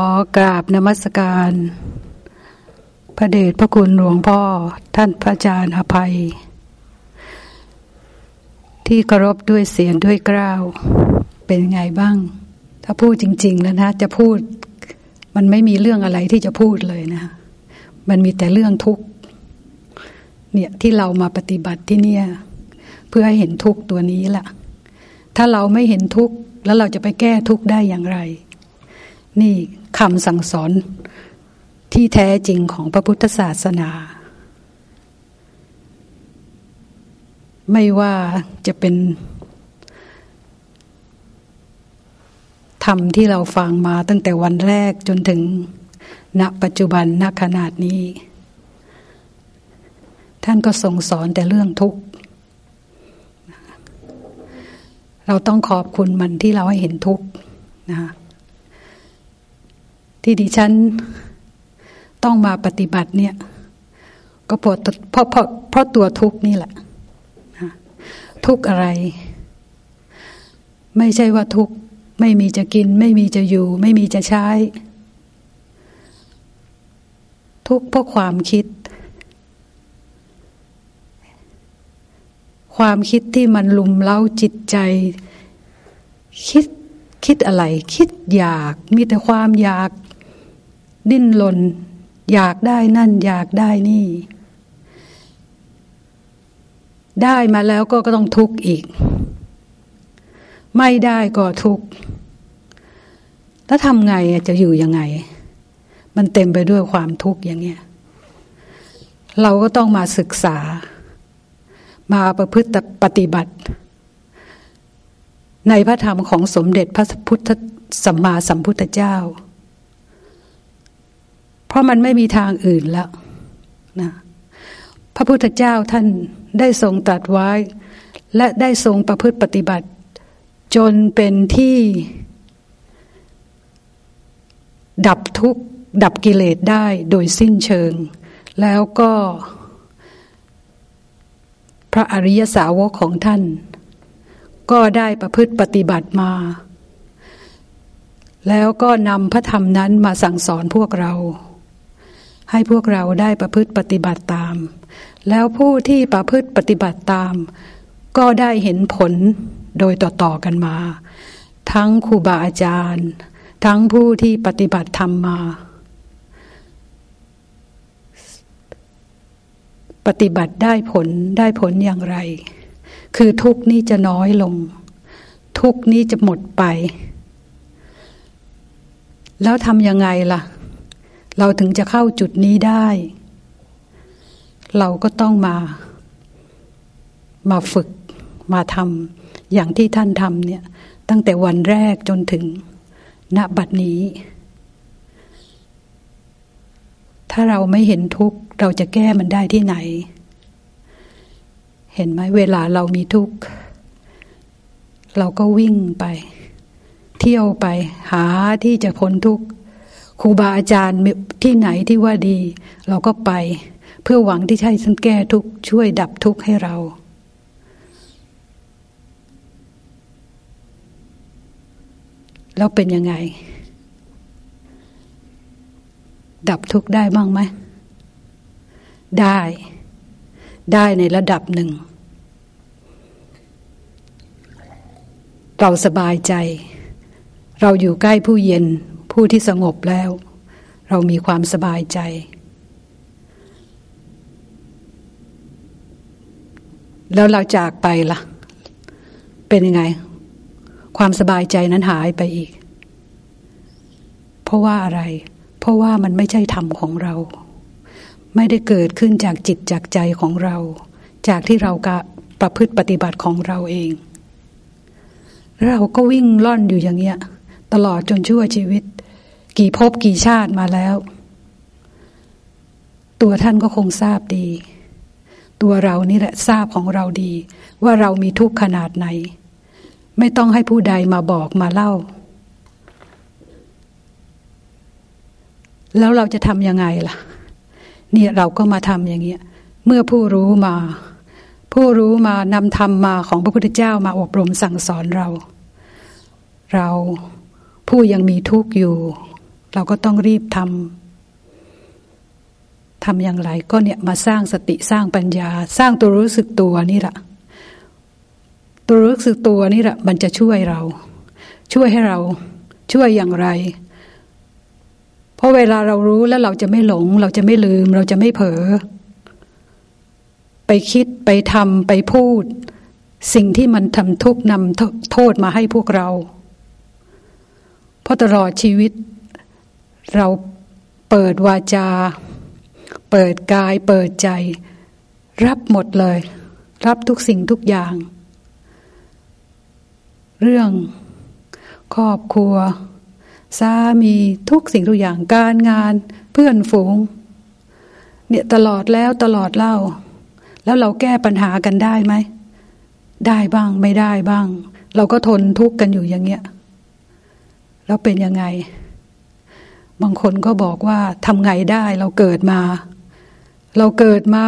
อกราบนมัสการ พระเดชพระคุณหลวงพ่อท่านพระอาจารย์อภัย ที่เคารพด้วยเสียงด้วยกล้าว เป็นไงบ้าง ถ้าพูดจริง ๆ แล้วนะ จะพูด มันไม่มีเรื่องอะไรที่จะพูดเลยนะ มันมีแต่เรื่องทุกข์เนี่ยที่เรามาปฏิบัติที่เนี่ย เพื่อให้เห็นทุกข์ตัวนี้แหละถ้าเราไม่เห็นทุกข์แล้วเราจะไปแก้ทุกข์ได้อย่างไร นี่ คำสั่งสอนที่แท้จริงของพระพุทธศาสนา ไม่ว่าจะเป็นธรรมที่เราฟังมาตั้งแต่วันแรกจนถึงณปัจจุบันณขนาดนี้ ท่านก็ทรงสอนแต่เรื่องทุกข์ เราต้องขอบคุณมันที่เราให้เห็นทุกข์นะคะ ที่ดิฉันต้องมาปฏิบัติเนี่ย ก็เพราะเพราะเพราะเพราะตัวทุกนี่แหละทุกอะไร ไม่ใช่ว่าทุกไม่มีจะกิน ไม่มีจะอยู่ ไม่มีจะใช้ ทุกเพราะความคิด ความคิดที่มันลุมเล้าจิตใจ คิดคิดอะไร คิดอยาก มีแต่ความอยาก ดิ้นรนอยากได้นั่นอยากได้นี่ ได้มาแล้วก็ต้องทุกข์อีก ไม่ได้ก็ทุกข์แล้วทำไงจะอยู่ยังไง มันเต็มไปด้วยความทุกข์อย่างเงี้ยเราก็ต้องมาศึกษา มาประพฤติปฏิบัติ ในพระธรรมของสมเด็จพระพุทธสัมมาสัมพุทธเจ้า เพราะมันไม่มีทางอื่นแล้วนะพระพุทธเจ้าท่านได้ทรงตรัสไว้ และได้ทรงประพฤติปฏิบัติ จนเป็นที่ ดับทุกข์ดับกิเลสได้โดยสิ้นเชิง แล้วก็ พระอริยสาวกของท่าน ก็ได้ประพฤติปฏิบัติมา แล้วก็นำพระธรรมนั้นมาสั่งสอนพวกเรา ให้พวกเราได้ประพฤติปฏิบัติตาม แล้วผู้ที่ประพฤติปฏิบัติตาม ก็ได้เห็นผลโดยต่อๆกันมา ทั้งครูบาอาจารย์ ทั้งผู้ที่ปฏิบัติธรรมมา ปฏิบัติได้ผลได้ผลอย่างไร คือทุกนี้จะน้อยลง ทุกนี้จะหมดไป แล้วทำยังไงล่ะ เราถึงจะเข้าจุดนี้ได้ เราก็ต้องมา มาฝึกมาทำอย่างที่ท่านทำเนี่ย ตั้งแต่วันแรกจนถึงณบัดนี้ ถ้าเราไม่เห็นทุกข์ เราจะแก้มันได้ที่ไหน เห็นไหมเวลาเรามีทุกข์ เราก็วิ่งไป เที่ยวไปหาที่จะพ้นทุกข์ ครูบาอาจารย์ที่ไหนที่ว่าดี เราก็ไป เพื่อหวังที่ใช้ท่านแก้ทุกช่วยดับทุกข์ให้เรา แล้วเป็นยังไง ดับทุกข์ได้บ้างไหมได้ ได้ในระดับหนึ่ง เราสบายใจ เราอยู่ใกล้ผู้เย็น ผู้ที่สงบแล้ว เรามีความสบายใจ แล้วเราจากไปละ่ะ เป็นยังไง ความสบายใจนั้นหายไปอีก เพราะว่าอะไร เพราะว่ามันไม่ใช่ธรรมของเรา ไม่ได้เกิดขึ้นจากจิตจากใจของเรา จากที่เรากะประพฤติปฏิบัติของเราเอง เราก็วิ่งล่อนอยู่อย่างเงี้ยตลอดจนชั่วชีวิต กี่ภพกี่ชาติมาแล้ว ตัวท่านก็คงทราบดี ตัวเรานี่แหละทราบของเราดี ว่าเรามีทุกข์ขนาดไหน ไม่ต้องให้ผู้ใดมาบอกมาเล่า แล้วเราจะทำยังไงล่ะ เนี่ยเราก็มาทำอย่างเงี้ย เมื่อผู้รู้มา ผู้รู้มานำธรรมมาของพระพุทธเจ้ามาอบรมสั่งสอนเรา เราผู้ยังมีทุกข์อยู่ เราก็ต้องรีบทำทำอย่างไร ก็เนี่ยมาสร้างสติสร้างปัญญา สร้างตัวรู้สึกตัวนี่แหละตัวรู้สึกตัวนี่แหละมันจะช่วยเรา ช่วยให้เราช่วยอย่างไร เพราะเวลาเรารู้แล้วเราจะไม่หลง เราจะไม่ลืม เราจะไม่เผลอไปคิดไปทำไปพูด สิ่งที่มันทำทุกนำโทษมาให้พวกเรา เพราะตลอดชีวิต เราเปิดวาจา เปิดกาย เปิดใจ รับหมดเลย รับทุกสิ่งทุกอย่าง เรื่องครอบครัว สามีทุกสิ่งทุกอย่างการงาน เพื่อนฝูง เนี่ยตลอดแล้วตลอดเล่า แล้วเราแก้ปัญหากันได้ไหม ได้บ้างไม่ได้บ้าง เราก็ทนทุกข์กันอยู่อย่างเงี้ย แล้วเป็นยังไง บางคนก็บอกว่าทำไงได้เราเกิดมา เราเกิดมา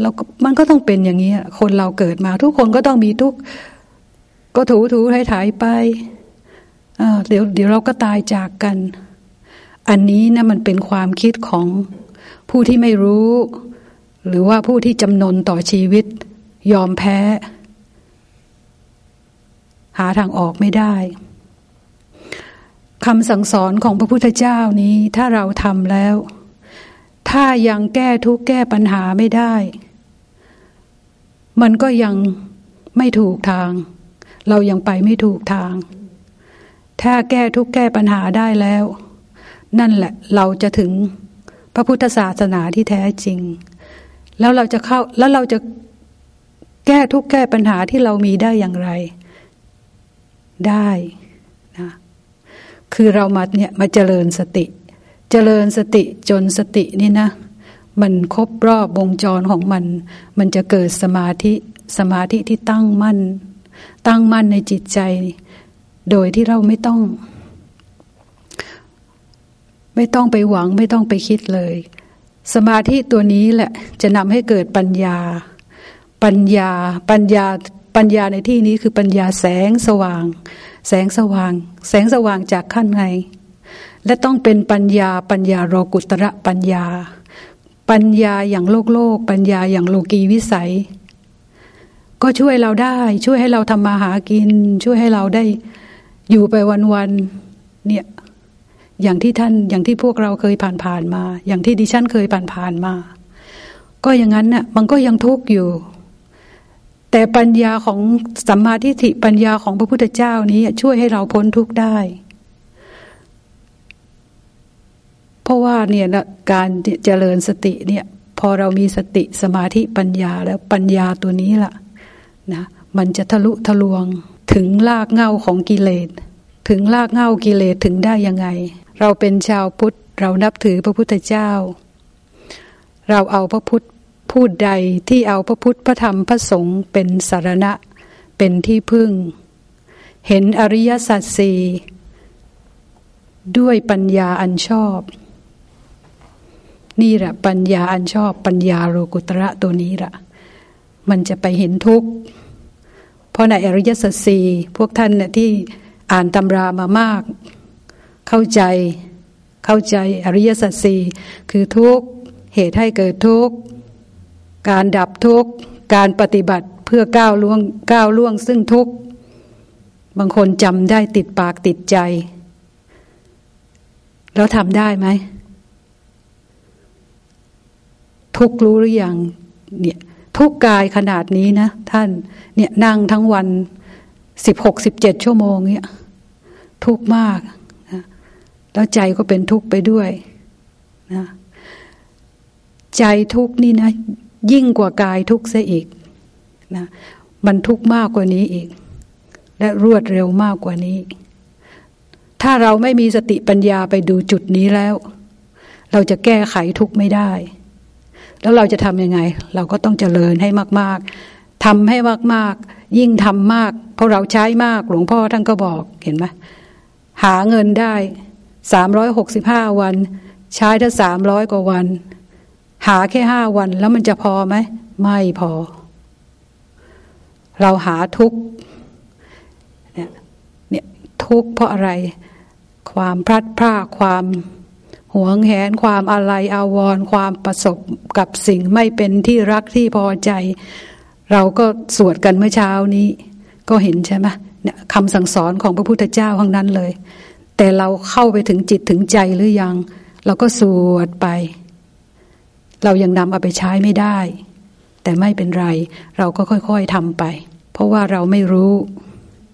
เรามันก็ต้องเป็นอย่างนี้คนเราเกิดมา ทุกคนก็ต้องมีทุก ก็ถูถูถ่ายถ่ายไปเดี๋ยวเดี๋ยวเราก็ตายจากกัน อันนี้นะมันเป็นความคิดของผู้ที่ไม่รู้ หรือว่าผู้ที่จำนนต่อชีวิต ยอมแพ้ หาทางออกไม่ได้ คำสั่งสอนของพระพุทธเจ้านี้ถ้าเราทำแล้ว ถ้ายังแก้ทุกแก้ปัญหาไม่ได้ มันก็ยังไม่ถูกทาง เรายังไปไม่ถูกทาง ถ้าแก้ทุกแก้ปัญหาได้แล้ว นั่นแหละเราจะถึงพระพุทธศาสนาที่แท้จริง แล้วเราจะเข้าแล้วเราจะแก้ทุกแก้ปัญหาที่เรามีได้อย่างไร ได้ คือเรามาเนี่ยมาเจริญสติ เจริญสติจนสตินี่นะ มันครบรอบวงจรของมัน มันจะเกิดสมาธิสมาธิที่ตั้งมั่น ตั้งมั่นในจิตใจ โดยที่เราไม่ต้อง ไม่ต้องไปหวังไม่ต้องไปคิดเลย สมาธิตัวนี้แหละจะนำให้เกิดปัญญา ปัญญา ปัญญาปัญญาในที่นี้คือปัญญาแสงสว่าง แสงสว่าง แสงสว่างจากขั้นใน และต้องเป็นปัญญาปัญญาโรกุตระปัญญา ปัญญาอย่างโลกโลก ปัญญาอย่างโลกีวิสัย ก็ช่วยเราได้ ช่วยให้เราทำมาหากิน ช่วยให้เราได้อยู่ไปวันๆเนี่ยอย่างที่ท่านอย่างที่พวกเราเคยผ่านผ่านมา อย่างที่ดิฉันเคยผ่านผ่านมา ก็อย่างนั้นน่ะมันก็ยังทุกข์อยู่ แต่ปัญญาของสัมมาทิฏฐิปัญญาของพระพุทธเจ้านี้ช่วยให้เราพ้นทุกข์ได้ เพราะว่าเนี่ยนะการเจริญสติเนี่ยพอเรามีสติสมาธิปัญญาแล้วปัญญาตัวนี้ล่ะนะมันจะทะลุทะลวงถึงลากเงาของกิเลส ถึงลากเงากิเลสถึงได้ยังไง เราเป็นชาวพุทธเรานับถือพระพุทธเจ้า เราเอาพระพุทธ พูดใดที่เอาพระพุทธพระธรรมพระสงฆ์เป็นสารณะ เป็นที่พึ่ง เห็นอริยสัจสี่ด้วยปัญญาอันชอบ นี่แหละปัญญาอันชอบ ปัญญาโลกุตระตัวนี้ละมันจะไปเห็นทุกข์ เพราะในอริยสัจสี่พวกท่านเนี่ยที่อ่านตำรามามาก เข้าใจเข้าใจอริยสัจสี่คือทุกข์เหตุให้เกิดทุกข์ การดับทุกข์ การปฏิบัติเพื่อก้าวล่วงก้าวล่วงซึ่งทุกข์ บางคนจำได้ติดปากติดใจ แล้วทำได้ไหม ทุกรู้หรือยังเนี่ยทุกกายขนาดนี้นะ ท่านเนี่ยนั่งทั้งวันสิบหกสิบเจ็ดชั่วโมงเนี่ยทุกมากแล้วใจก็เป็นทุกข์ไปด้วยนะใจทุกข์นี่นะ ยิ่งกว่ากายทุกข์ซะอีกนะมันทุกข์มากกว่านี้อีก และรวดเร็วมากกว่านี้ ถ้าเราไม่มีสติปัญญาไปดูจุดนี้แล้ว เราจะแก้ไขทุกข์ไม่ได้ แล้วเราจะทำยังไง เราก็ต้องเจริญให้มาก ๆทำให้มากๆ ยิ่งทำมาก เพราะเราใช้มากหลวงพ่อท่านก็บอกเห็นไหมหาเงินได้สามร้อยหกสิบห้าวัน ใช้ถ้าสามร้อยกว่าวัน หาแค่ห้าวันแล้วมันจะพอไหม ไม่พอ เราหาทุกเนี่ยเนี่ยทุกเพราะอะไร ความพลัดพรากความหวงแหนความอะไรอาวรณ์ความประสบกับสิ่งไม่เป็นที่รักที่พอใจ เราก็สวดกันเมื่อเช้านี้ ก็เห็นใช่ไหมเนี่ยคำสั่งสอนของพระพุทธเจ้าทั้งนั้นเลย แต่เราเข้าไปถึงจิตถึงใจหรือยัง เราก็สวดไป เรายังนำเอาไปใช้ไม่ได้ แต่ไม่เป็นไร เราก็ค่อยๆทำไป เพราะว่าเราไม่รู้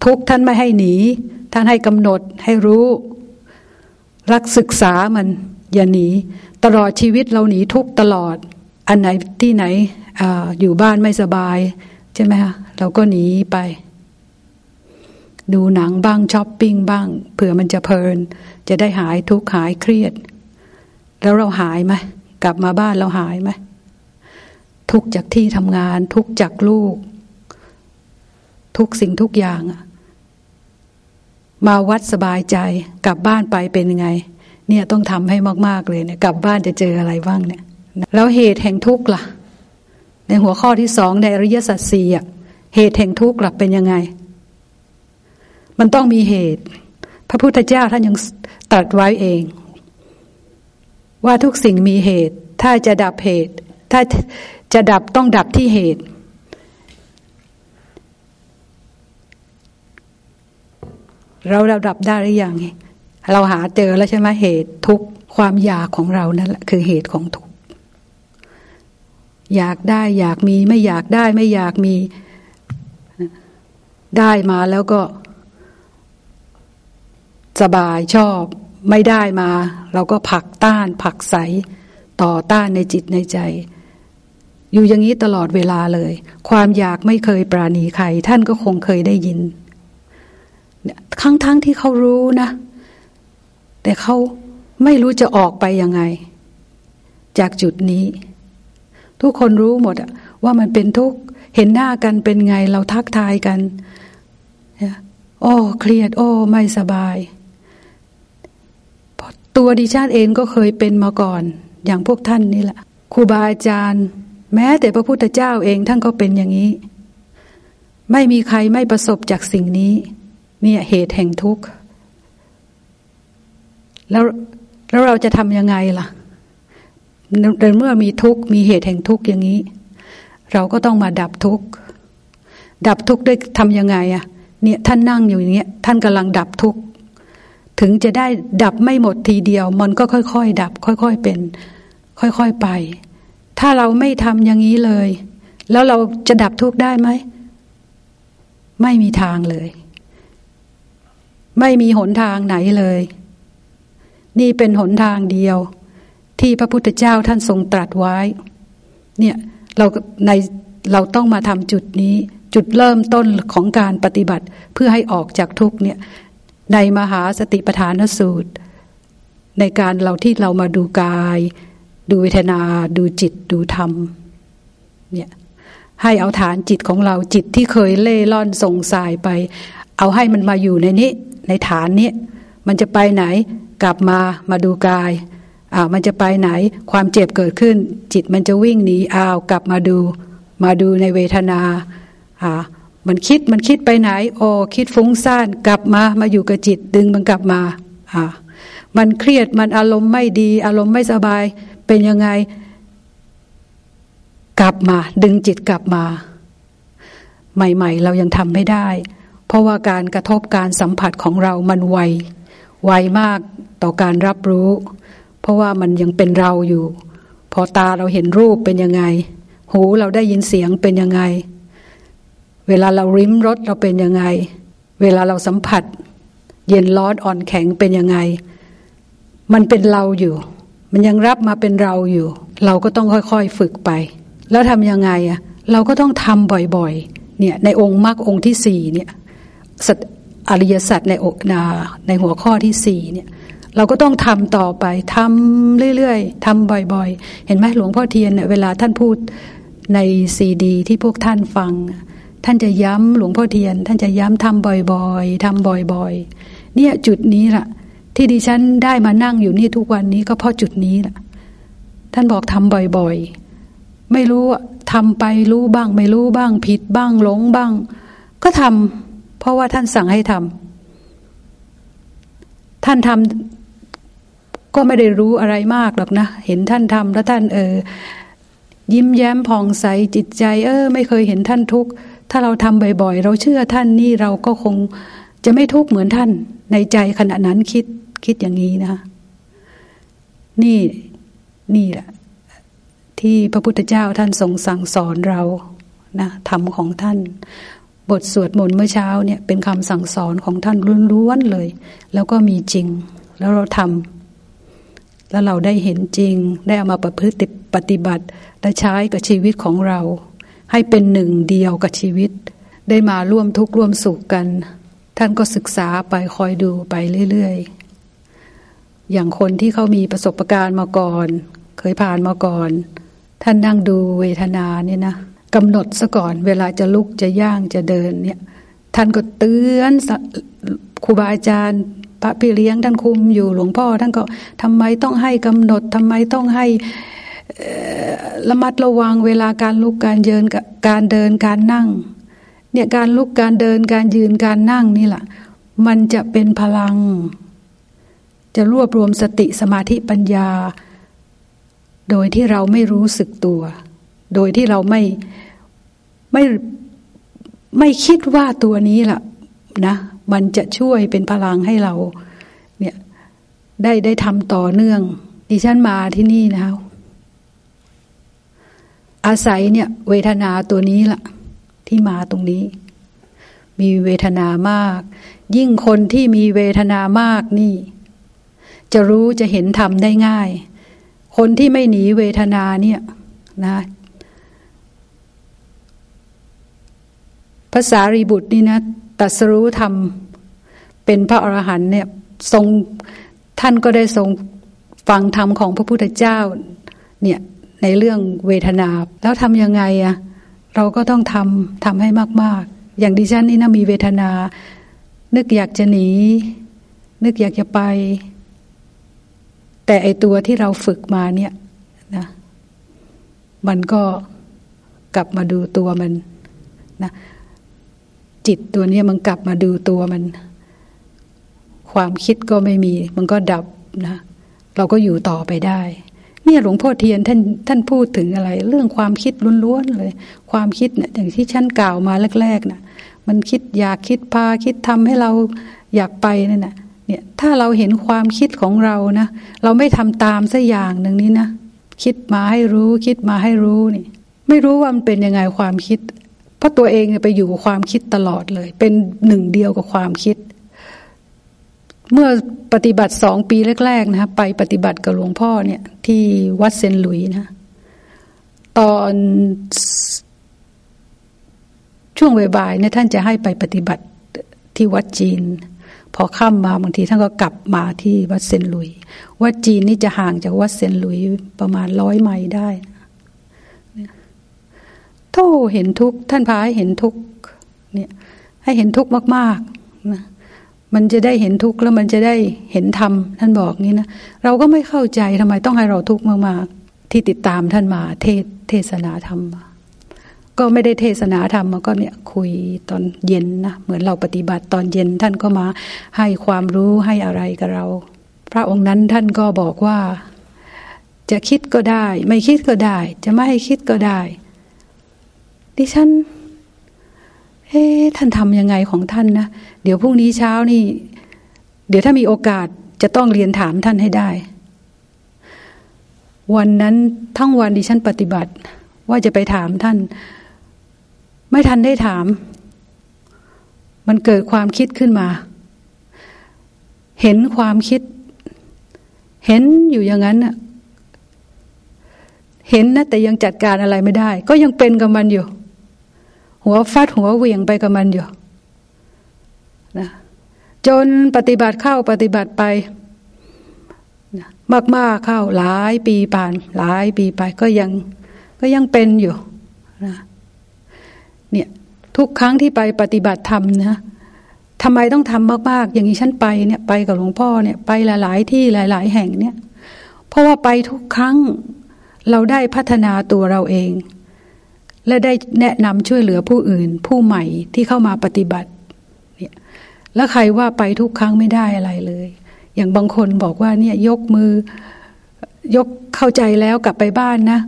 ทุกท่านไม่ให้หนี ท่านให้กำหนดให้รู้ รักศึกษามัน อย่าหนี ตลอดชีวิตเราหนีทุกตลอด อันไหนที่ไหนออยู่บ้านไม่สบาย ใช่ไหมคะเราก็หนีไป ดูหนังบ้างช้อปปิ้งบ้างเผื่อมันจะเพลิน จะได้หายทุกข์หายเครียด แล้วเราหายไหม กลับมาบ้านเราหายไหมทุกจากที่ทำงาน ทุกจากลูก ทุกสิ่งทุกอย่างมาวัดสบายใจ กลับบ้านไปเป็นยังไง เนี่ยต้องทำให้มากๆเลยเนี่ยกลับบ้านจะเจออะไรบ้างเนี่ยแล้วเหตุแห่งทุกข์ล่ะ ในหัวข้อที่สองในอริยสัจสี่อะเหตุแห่งทุกข์ล่ะเป็นยังไง มันต้องมีเหตุ พระพุทธเจ้าท่านยังตรัสไว้เอง ว่าทุกสิ่งมีเหตุ ถ้าจะดับเหตุ ถ้าจะดับต้องดับที่เหตุ เราระดับได้หรือยังเราหาเจอแล้วใช่ไหมเหตุทุกความอยากของเรานั่นแหละคือเหตุของทุกอยากได้อยากมีไม่อยากได้ไม่อยากมีได้มาแล้วก็ สบายชอบ ไม่ได้มา เราก็ผักต้านผักใสต่อต้านในจิตในใจ อยู่อย่างนี้ตลอดเวลาเลย ความอยากไม่เคยปราณีใคร ท่านก็คงเคยได้ยินทั้งทั้งที่เขารู้นะ แต่เขาไม่รู้จะออกไปยังไง จากจุดนี้ ทุกคนรู้หมดว่ามันเป็นทุกข์เห็นหน้ากันเป็นไงเราทักทายกัน โอ้เครียด โอ้ ไม่สบาย ตัวดิฉันเองก็เคยเป็นมาก่อน อย่างพวกท่านนี่แหละครูบาอาจารย์ แม้แต่พระพุทธเจ้าเองท่านก็เป็นอย่างนี้ ไม่มีใครไม่ประสบจากสิ่งนี้ เนี่ยเหตุแห่งทุกข์แล้วแล้วเราจะทำยังไงล่ะในเมื่อมีทุกข์มีเหตุแห่งทุกข์อย่างนี้ เราก็ต้องมาดับทุกข์ดับทุกข์ด้วยทำยังไงอะเนี่ยท่านนั่งอยู่อย่างเงี้ยท่านกำลังดับทุกข์ ถึงจะได้ดับไม่หมดทีเดียว มันก็ค่อยๆ ดับ ค่อยๆเป็น ค่อยๆไป ถ้าเราไม่ทำอย่างนี้เลย แล้วเราจะดับทุกข์ได้ไหม ไม่มีทางเลย ไม่มีหนทางไหนเลย นี่เป็นหนทางเดียว ที่พระพุทธเจ้าท่านทรงตรัสไว้ เนี่ยเราในเราต้องมาทำจุดนี้ จุดเริ่มต้นของการปฏิบัติเพื่อให้ออกจากทุกเนี่ย ในมหาสติปัฏฐานสูตร ในการเราที่เรามาดูกาย ดูเวทนา ดูจิตดูธรรมเนี่ยให้เอาฐานจิตของเราจิตที่เคยเล่ล่อนส่งสายไป เอาให้มันมาอยู่ในนี้ ในฐานนี้มันจะไปไหนกลับมามาดูกายอ่ามันจะไปไหนความเจ็บเกิดขึ้น จิตมันจะวิ่งหนีอ้าวกลับมาดู มาดูในเวทนาอ่า มันคิดมันคิดไปไหน โอ้คิดฟุ้งซ่านกลับมามาอยู่กับจิตดึงมันกลับมาอ่ามันเครียดมันอารมณ์ไม่ดี อารมณ์ไม่สบายเป็นยังไง กลับมา ดึงจิตกลับมา ใหม่ ๆ เรายังทำไม่ได้ เพราะว่าการกระทบการสัมผัสของเรามันไวไวมากต่อการรับรู้ เพราะว่ามันยังเป็นเราอยู่ พอตาเราเห็นรูปเป็นยังไง หูเราได้ยินเสียงเป็นยังไง เวลาเราริมรสเราเป็นยังไง เวลาเราสัมผัส เย็นร้อนอ่อนแข็งเป็นยังไง มันเป็นเราอยู่ มันยังรับมาเป็นเราอยู่ เราก็ต้องค่อยๆฝึกไป แล้วทำยังไงอะเราก็ต้องทำบ่อยๆ เนี่ยในองค์มรรคองค์ที่สี่เนี่ยอริยสัจในอกนาในหัวข้อที่สี่เนี่ยเราก็ต้องทำต่อไปทำเรื่อยๆทำบ่อย ๆ เห็นไหมหลวงพ่อเทียนเนี่ยเวลาท่านพูดในซีดี ที่พวกท่านฟัง ท่านจะย้ำหลวงพ่อเทียน ท่านจะย้ำทำบ่อยๆทำบ่อยๆ เนี่ยจุดนี้ล่ะ ที่ดิฉันได้มานั่งอยู่นี่ทุกวันนี้ก็เพราะจุดนี้ล่ะ ท่านบอกทำบ่อยๆ ไม่รู้ทำไปรู้บ้าง ไม่รู้บ้าง ผิดบ้างหลงบ้าง ก็ทำเพราะว่าท่านสั่งให้ทท่านทำก็ไม่ได้รู้อะไรมากหรอกนะ เห็นท่านทำแล้วท่านเออยิ้มแย้มผ่องใสจิตใจ เออ ไม่เคยเห็นท่านทุกข์ ถ้าเราทำบ่อยๆ เราเชื่อท่านนี่เราก็คงจะไม่ทุกข์เหมือนท่าน ในใจขณะนั้นคิดคิดอย่างนี้นะ นี่นี่แหละที่พระพุทธเจ้าท่านทรงสั่งสอนเรานะธรรมของท่าน บทสวดมนต์เมื่อเช้าเนี่ยเป็นคำสั่งสอนของท่านล้วนๆเลย แล้วก็มีจริง แล้วเราทำแล้วเราได้เห็นจริง ได้เอามาประพฤติปฏิบัติได้ใช้กับชีวิตของเรา ให้เป็นหนึ่งเดียวกับชีวิต ได้มาร่วมทุกข์ร่วมสุขกัน ท่านก็ศึกษาไปคอยดูไปเรื่อยๆ อย่างคนที่เขามีประสบการณ์มาก่อน เคยผ่านมาก่อน ท่านนั่งดูเวทนาเนี่ยนะกำหนดซะก่อนเวลาจะลุกจะย่างจะเดินเนี่ยท่านก็เตือนครูบาอาจารย์พระพี่เลี้ยงท่านคุมอยู่หลวงพ่อ ท่านก็ทำไมต้องให้กำหนดทำไมต้องให้ ระมัดระวังเวลาการลุกการยืนการเดินการนั่ง เนี่ยการลุกการเดินการยืนการนั่งนี่แหละมันจะเป็นพลัง จะรวบรวมสติสมาธิปัญญา โดยที่เราไม่รู้สึกตัว โดยที่เราไม่ไม่ไม่คิดว่าตัวนี้ล่ะนะ มันจะช่วยเป็นพลังให้เรา เนี่ยได้ได้ทำต่อเนื่อง ดิฉันมาที่นี่นะ อาศัยเนี่ย เวทนาตัวนี้ล่ะ ที่มาตรงนี้ มีเวทนามาก ยิ่งคนที่มีเวทนามากนี่ จะรู้จะเห็นธรรมได้ง่าย คนที่ไม่หนีเวทนาเนี่ยนะภาษารีบุตรนี่นะตัสรู้ธรรม เป็นพระอรหันเนี่ยทรงท่านก็ได้ทรงฟังธรรมของพระพุทธเจ้า เนี่ย ในเรื่องเวทนา แล้วทำยังไงอะเราก็ต้องทำทำให้มาก ๆ อย่างดิฉันนี่นะมีเวทนา นึกอยากจะหนี นึกอยากจะไป แต่ไอตัวที่เราฝึกมาเนี่ยนะมันก็กลับมาดูตัวมันนะจิตตัวนี้มันกลับมาดูตัวมัน ความคิดก็ไม่มี มันก็ดับนะ เราก็อยู่ต่อไปได้ เนี่ยหลวงพ่อเทียนท่านท่านพูดถึงอะไร เรื่องความคิดล้วนๆเลย ความคิดเนี่ยอย่างที่ฉันกล่าวมาแรกๆนะมันคิดอยากคิดพาคิดทำให้เราอยากไปนั่นนะเนี่ยถ้าเราเห็นความคิดของเรานะ เราไม่ทำตามสักอย่างหนึ่งนี้นะคิดมาให้รู้คิดมาให้รู้นี่ ไม่รู้ว่ามันเป็นยังไงความคิด เพราะตัวเองไปอยู่กับความคิดตลอดเลย เป็นหนึ่งเดียวกับความคิด เมื่อปฏิบัติสองปีแรก ๆนะไปปฏิบัติกับหลวงพ่อเนี่ยที่วัดเซนหลุยนะ ตอนช่วงบ่ายๆเนี่ยท่านจะให้ไปปฏิบัติที่วัดจีน พอค่ำมาบางทีท่านก็กลับมาที่วัดเซนหลุย วัดจีนนี่จะห่างจากวัดเซนหลุยประมาณร้อยไมล์ได้โทเห็นทุกท่านพาให้เห็นทุกเนี่ยให้เห็นทุกมากๆนะ มันจะได้เห็นทุกข์แล้วมันจะได้เห็นธรรมท่านบอกงี้นะเราก็ไม่เข้าใจทำไมต้องให้เราทุกข์มากๆ ที่ติดตามท่านมาเทศเทศนาธรรม ก็ไม่ได้เทศนาธรรมมาก็เนี่ยคุยตอนเย็นนะเหมือนเราปฏิบัติตอนเย็นท่านก็มาให้ความรู้ให้อะไรกับเรา พระองค์นั้นท่านก็บอกว่า จะคิดก็ได้ ไม่คิดก็ได้ จะไม่ให้คิดก็ได้ ดิฉัน เอ๊ท่านทำยังไงของท่านนะ เดี๋ยวพรุ่งนี้เช้านี่ เดี๋ยวถ้ามีโอกาสจะต้องเรียนถามท่านให้ได้ วันนั้นทั้งวันดิฉันปฏิบัติ ว่าจะไปถามท่าน ไม่ทันได้ถาม มันเกิดความคิดขึ้นมา เห็นความคิด เห็นอยู่อย่างนั้นเห็นนะแต่ยังจัดการอะไรไม่ได้ ก็ยังเป็นกับมันอยู่ หัวฟัดหัวเวียงไปกับมันอยู่นะจนปฏิบัติเข้าปฏิบัติไปมาก ๆ เข้าหลายปีผ่าน หลายปีไปก็ยังก็ยังเป็นอยู่นะเนี่ยทุกครั้งที่ไปปฏิบัติธรรมนะทำไมต้องทำมาก ๆ อย่างนี้ฉันไปเนี่ยไปกับหลวงพ่อเนี่ยไปหลาย ๆ ที่หลาย ๆ แห่งเนี่ย เพราะว่าไปทุกครั้งเราได้พัฒนาตัวเราเอง และได้แนะนำช่วยเหลือผู้อื่น ผู้ใหม่ที่เข้ามาปฏิบัติเนี่ยแล้วใครว่าไปทุกครั้งไม่ได้อะไรเลย อย่างบางคนบอกว่าเนี่ยยกมือยกเข้าใจแล้วกลับไปบ้านนะ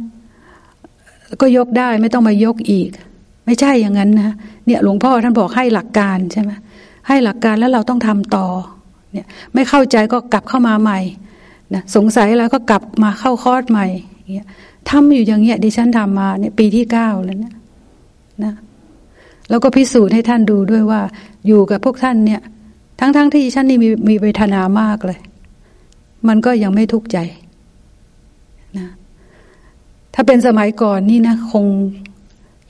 ก็ยกได้ไม่ต้องมายกอีก ไม่ใช่อย่างนั้นนะเนี่ยหลวงพ่อท่านบอกให้หลักการใช่ไหมให้หลักการแล้วเราต้องทำต่อเนี่ยไม่เข้าใจก็กลับเข้ามาใหม่นะสงสัยแล้วก็กลับมาเข้าคอร์สใหม่เงี้ย ทำอยู่อย่างเงี้ยดิฉันทำมาเนี่ยปีที่เก้าแล้วเนี่ยนะแล้วก็พิสูจน์ให้ท่านดูด้วยว่า อยู่กับพวกท่านเนี่ย ทั้งๆทที่ดิฉันนี่มีมีเวทนามากเลย มันก็ยังไม่ทุกข์ใจนะถ้าเป็นสมัยก่อนนี่นะคง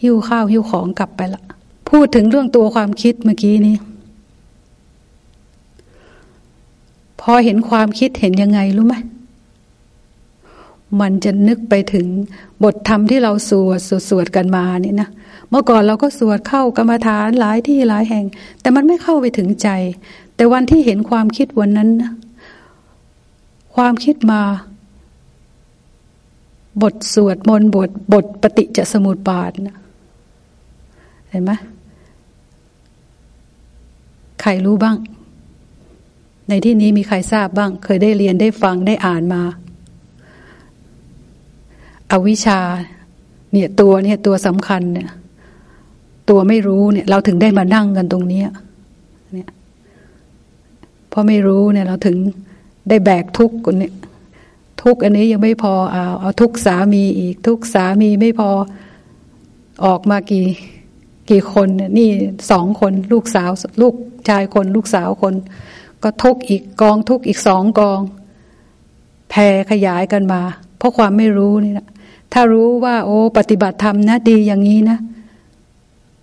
หิ้วข้าวหิ้วของกลับไปละพูดถึงเรื่องตัวความคิดเมื่อกี้นี้ พอเห็นความคิดเห็นยังไงรู้ไหม มันจะนึกไปถึงบทธรรมที่เราสวดสวดกันมานี่นะเมื่อก่อนเราก็สวดเข้ากรรมฐานหลายที่หลายแห่ง แต่มันไม่เข้าไปถึงใจ แต่วันที่เห็นความคิดวันนั้นนะความคิดมา บทสวดมนต์บทบทปฏิจจสมุปบาทนะเห็นไหมใครรู้บ้าง ในที่นี้มีใครทราบบ้าง เคยได้เรียนได้ฟังได้อ่านมา อวิชชา เนี่ยตัวเนี่ยตัวสำคัญเนี่ย ตัวไม่รู้เนี่ย เราถึงได้มานั่งกันตรงนี้เนี่ยพอไม่รู้เนี่ย เราถึงได้แบกทุกข์เนี่ยทุกอันนี้ยังไม่พอเอาเอาทุกสามีอีก ทุกสามีไม่พอออกมากี่ กี่คนนี่สองคนลูกสาว ลูกชายคน ลูกสาวคน ก็ทุกอีกกองทุกอีกสองกองแผ่ขยายกันมา เพราะความไม่รู้นี่นะ ถ้ารู้ว่า โอ้ ปฏิบัติธรรมนะดีอย่างนี้นะ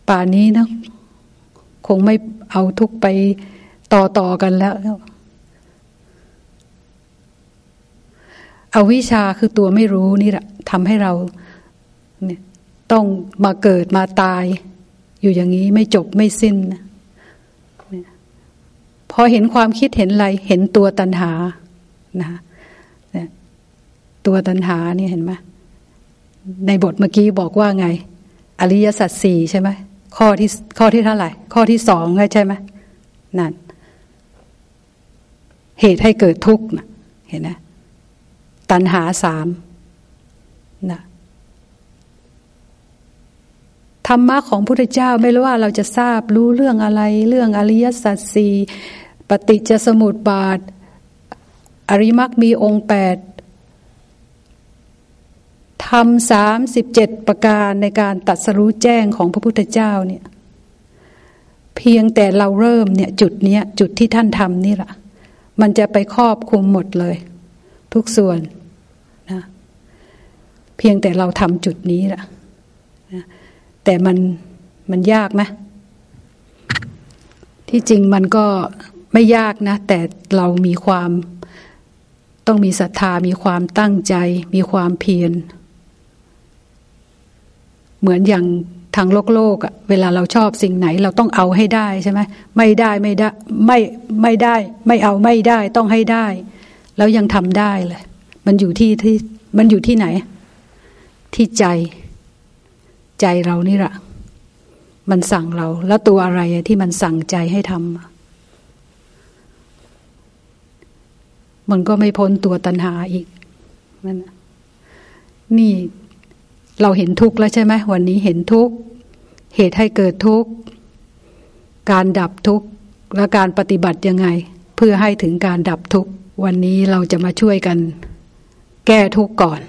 ป่านี้นะ คงไม่เอาทุกไปต่อต่อกันแล้วเอาวิชาคือตัวไม่รู้นี่แหละทำให้เราเนี่ยต้องมาเกิดมาตาย อยู่อย่างนี้ไม่จบไม่สิ้นพอเห็นความคิดเห็นอะไร เห็นตัวตัณหานะตัวตัณหานี่เห็นไหม ในบทเมื่อกี้บอกว่าไง อริยสัจสี่ใช่ไหมข้อที่ข้อที่เท่าไหร่ ข้อที่สองใช่ไหมนั่นเหตุให้เกิดทุกข์นะเห็นไหมตัณหาสามนะธรรมะของพุทธเจ้าไม่รู้ว่าเราจะทราบรู้เรื่องอะไร เรื่องอริยสัจสี่ปฏิจจสมุปบาท อริมักมีองค์แปด ทำสามสิบเจ็ดประการในการตัดสรู้แจ้งของพระพุทธเจ้าเนี่ย เพียงแต่เราเริ่มเนี่ยจุดเนี้ยจุดที่ท่านทำนี่แหละมันจะไปครอบคุมหมดเลย ทุกส่วนนะเพียงแต่เราทำจุดนี้แหละนะแต่มันมันยากไหมที่จริงมันก็ไม่ยากนะ แต่เรามีความต้องมีศรัทธา มีความตั้งใจ มีความเพียร เหมือนอย่างทางโลกโลกอะเวลาเราชอบสิ่งไหนเราต้องเอาให้ได้ใช่ไหมไม่ได้ไม่ได้ไม่ไม่ได้ ไม่เอาไม่ได้ต้องให้ได้ แล้วยังทำได้เลย มันอยู่ที่ที่มันอยู่ที่ไหน ที่ใจ ใจเรานี่แหละมันสั่งเรา แล้วตัวอะไรที่มันสั่งใจให้ทำมันก็ไม่พ้นตัวตัณหาอีกนั่นนี่ เราเห็นทุกข์แล้วใช่ไหมวันนี้เห็นทุกข์เหตุให้เกิดทุกข์การดับทุกข์และการปฏิบัติยังไง เพื่อให้ถึงการดับทุกข์วันนี้เราจะมาช่วยกัน แก้ทุกข์ก่อน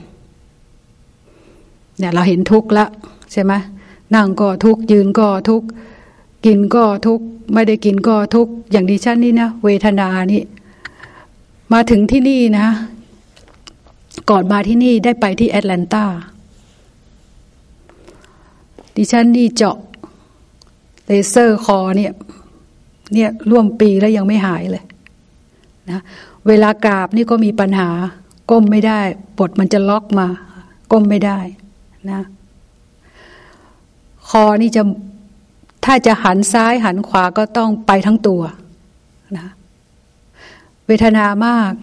เนี่ยเราเห็นทุกข์แล้วใช่ไหมนั่งก็ทุกข์ยืนก็ทุกข์กินก็ทุกข์ไม่ได้กินก็ทุกข์อย่างดิฉันนี่นะเวทนานี่มาถึงที่นี่นะ ก่อนมาที่นี่ได้ไปที่แอตแลนตา ดิฉันนี่เจาะเลเซอร์คอเนี่ย เนี่ยร่วมปีแล้วยังไม่หายเลยนะเวลากราบนี่ก็มีปัญหา ก้มไม่ได้ปดมันจะล็อกมา ก้มไม่ได้นะคอนี่จะถ้าจะหันซ้ายหันขวาก็ต้องไปทั้งตัวนะเวทนามาก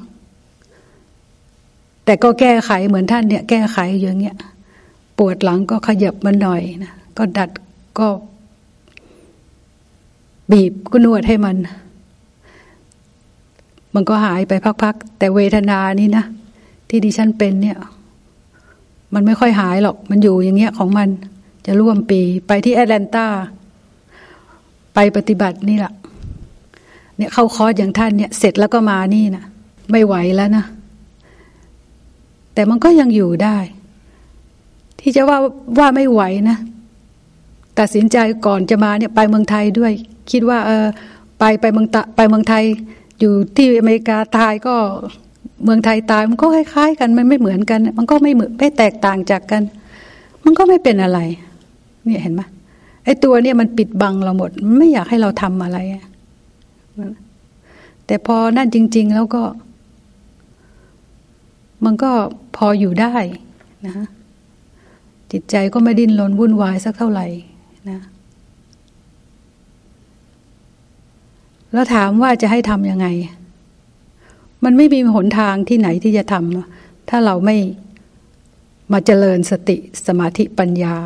แต่ก็แก้ไขเหมือนท่านเนี่ย แก้ไขอย่างเงี้ย ปวดหลังก็ขยับมันหน่อยนะก็ดัดก็บีบก็นวดให้มัน มันก็หายไปพักๆ แต่เวทนานี่นะ ที่ดิฉันเป็นเนี่ย มันไม่ค่อยหายหรอก มันอยู่อย่างเงี้ยของมัน จะร่วมปีไปที่แอตแลนตาไปปฏิบัตินี่แหละเนี่ยเข้าคอร์สอย่างท่านเนี่ย เสร็จแล้วก็มานี่นะไม่ไหวแล้วนะ แต่มันก็ยังอยู่ได้ ที่จะว่าว่าไม่ไหวนะตัดสินใจก่อนจะมาเนี่ยไปเมืองไทยด้วย คิดว่าเออไปไปเมืองตะไปเมืองไทย อยู่ที่อเมริกาตายก็เมืองไทยตายมันก็คล้ายๆกันมันไม่เหมือนกัน มันก็ไม่เหมือนไม่แตกต่างจากกัน มันก็ไม่เป็นอะไร เนี่ยเห็นไหมไอ้ตัวเนี่ยมันปิดบังเราหมด ไม่อยากให้เราทำอะไรแต่พอนั่นจริง ๆ แล้วก็ มันก็พออยู่ได้นะ จิตใจก็ไม่ดิ้นรนวุ่นวายสักเท่าไหร่นะแล้วถามว่าจะให้ทำยังไง มันไม่มีหนทางที่ไหนที่จะทำถ้าเราไม่มาเจริญสติสมาธิปัญญา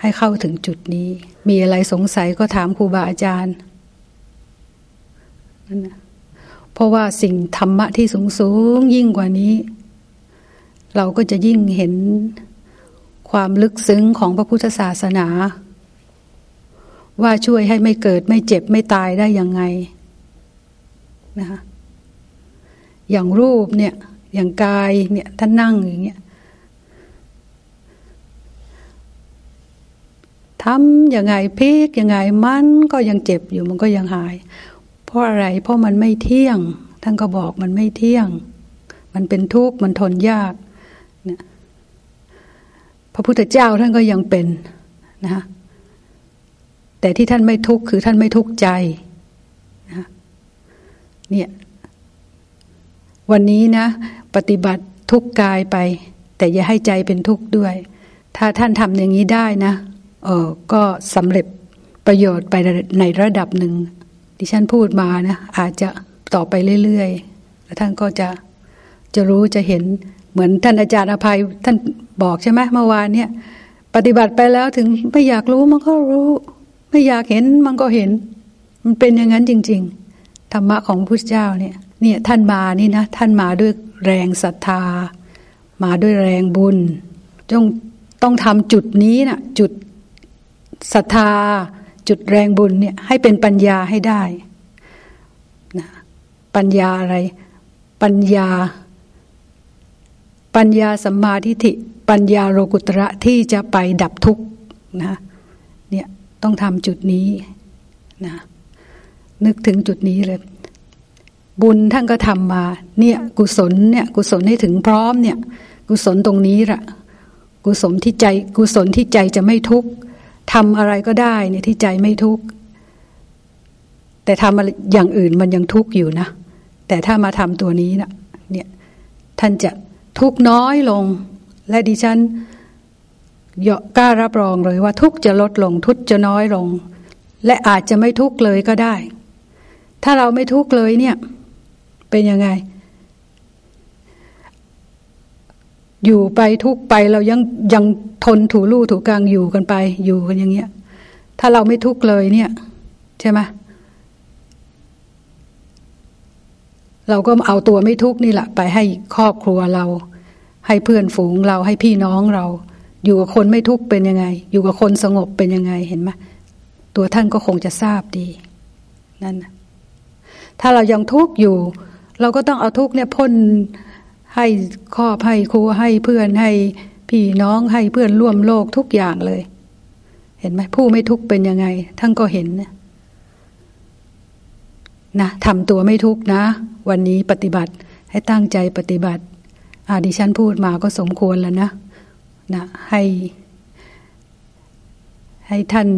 ให้เข้าถึงจุดนี้ มีอะไรสงสัยก็ถามครูบาอาจารย์ เพราะว่าสิ่งธรรมะที่สูงสูงยิ่งกว่านี้ เราก็จะยิ่งเห็น ความลึกซึ้งของพระพุทธศาสนา ว่าช่วยให้ไม่เกิดไม่เจ็บไม่ตายได้ยังไงนะคะอย่างรูปเนี่ย อย่างกายเนี่ยท่านนั่งอย่างเงี้ยทำยังไงพีกยังไงมันก็ยังเจ็บอยู่มันก็ยังหาย เพราะอะไรเพราะมันไม่เที่ยงท่านก็บอกมันไม่เที่ยง มันเป็นทุกข์มันทนยาก ระพุทธเจ้าท่านก็ยังเป็นนะแต่ที่ท่านไม่ทุกข์คือท่านไม่ทุกข์ใจนะเนี่ยวันนี้นะ ปฏิบัติทุกกายไป แต่อย่าให้ใจเป็นทุกข์ด้วย ถ้าท่านทำอย่างนี้ได้นะเออก็สำเร็จประโยชน์ไปในระดับหนึ่งที่ฉันพูดมานะอาจจะต่อไปเรื่อยๆแล้วท่านก็จะจะรู้จะเห็น เหมือนท่านอาจารย์อภัยท่านบอกใช่ไหมเมื่อวานเนี่ย ปฏิบัติไปแล้วถึงไม่อยากรู้มันก็รู้ ไม่อยากเห็นมันก็เห็น มันเป็นอย่างนั้นจริง ๆ ธรรมะของพระเจ้าเนี่ยเนี่ยท่านมานี่นะท่านมาด้วยแรงศรัทธา มาด้วยแรงบุญจงต้องทำจุดนี้นะ่ะจุดศรัทธา จุดแรงบุญเนี่ยให้เป็นปัญญาให้ได้นะปัญญาอะไร ปัญญา ปัญญาสัมมาทิฏฐิ ปัญญาโลกุตระที่จะไปดับทุกข์นะเนี่ยต้องทำจุดนี้นะนึกถึงจุดนี้เลย บุญท่านก็ทำมา เนี่ยกุศลเนี่ยกุศลให้ถึงพร้อมเนี่ย กุศลตรงนี้ละกุศลที่ใจกุศลที่ใจจะไม่ทุกข์ทำอะไรก็ได้เนี่ยที่ใจไม่ทุกข์แต่ทำอย่างอื่นมันยังทุกข์อยู่นะ แต่ถ้ามาทำตัวนี้นะเนี่ยท่านจะ ทุกน้อยลง และดิฉันกล้ารับรองเลยว่าทุกจะลดลง ทุกจะน้อยลง และอาจจะไม่ทุกเลยก็ได้ ถ้าเราไม่ทุกเลยเนี่ย เป็นยังไง อยู่ไปทุกไปเรายังยังทนถูลู่ถูกลางอยู่กันไป อยู่กันอย่างเงี้ย ถ้าเราไม่ทุกเลยเนี่ย ใช่ไหมเเราก็เอาตัวไม่ทุกนี่แหละไปให้ครอบครัวเรา ให้เพื่อนฝูงเราให้พี่น้องเรา อยู่กับคนไม่ทุกเป็นยังไง อยู่กับคนสงบเป็นยังไงเห็นไหมตัวท่านก็คงจะทราบดีนั่นถ้าเรายังทุกอยู่ เราก็ต้องเอาทุกเนี่ยพ่นให้ครอบให้ครูให้เพื่อนให้พี่น้องให้เพื่อนร่วมโลกทุกอย่างเลย เห็นไหมผู้ไม่ทุกเป็นยังไงท่านก็เห็นนะ นะทำตัวไม่ทุกนะ วันนี้ปฏิบัติให้ตั้งใจปฏิบัติอาดิฉันพูดมาก็สมควรแล้วนะนะให้ให้ท่าน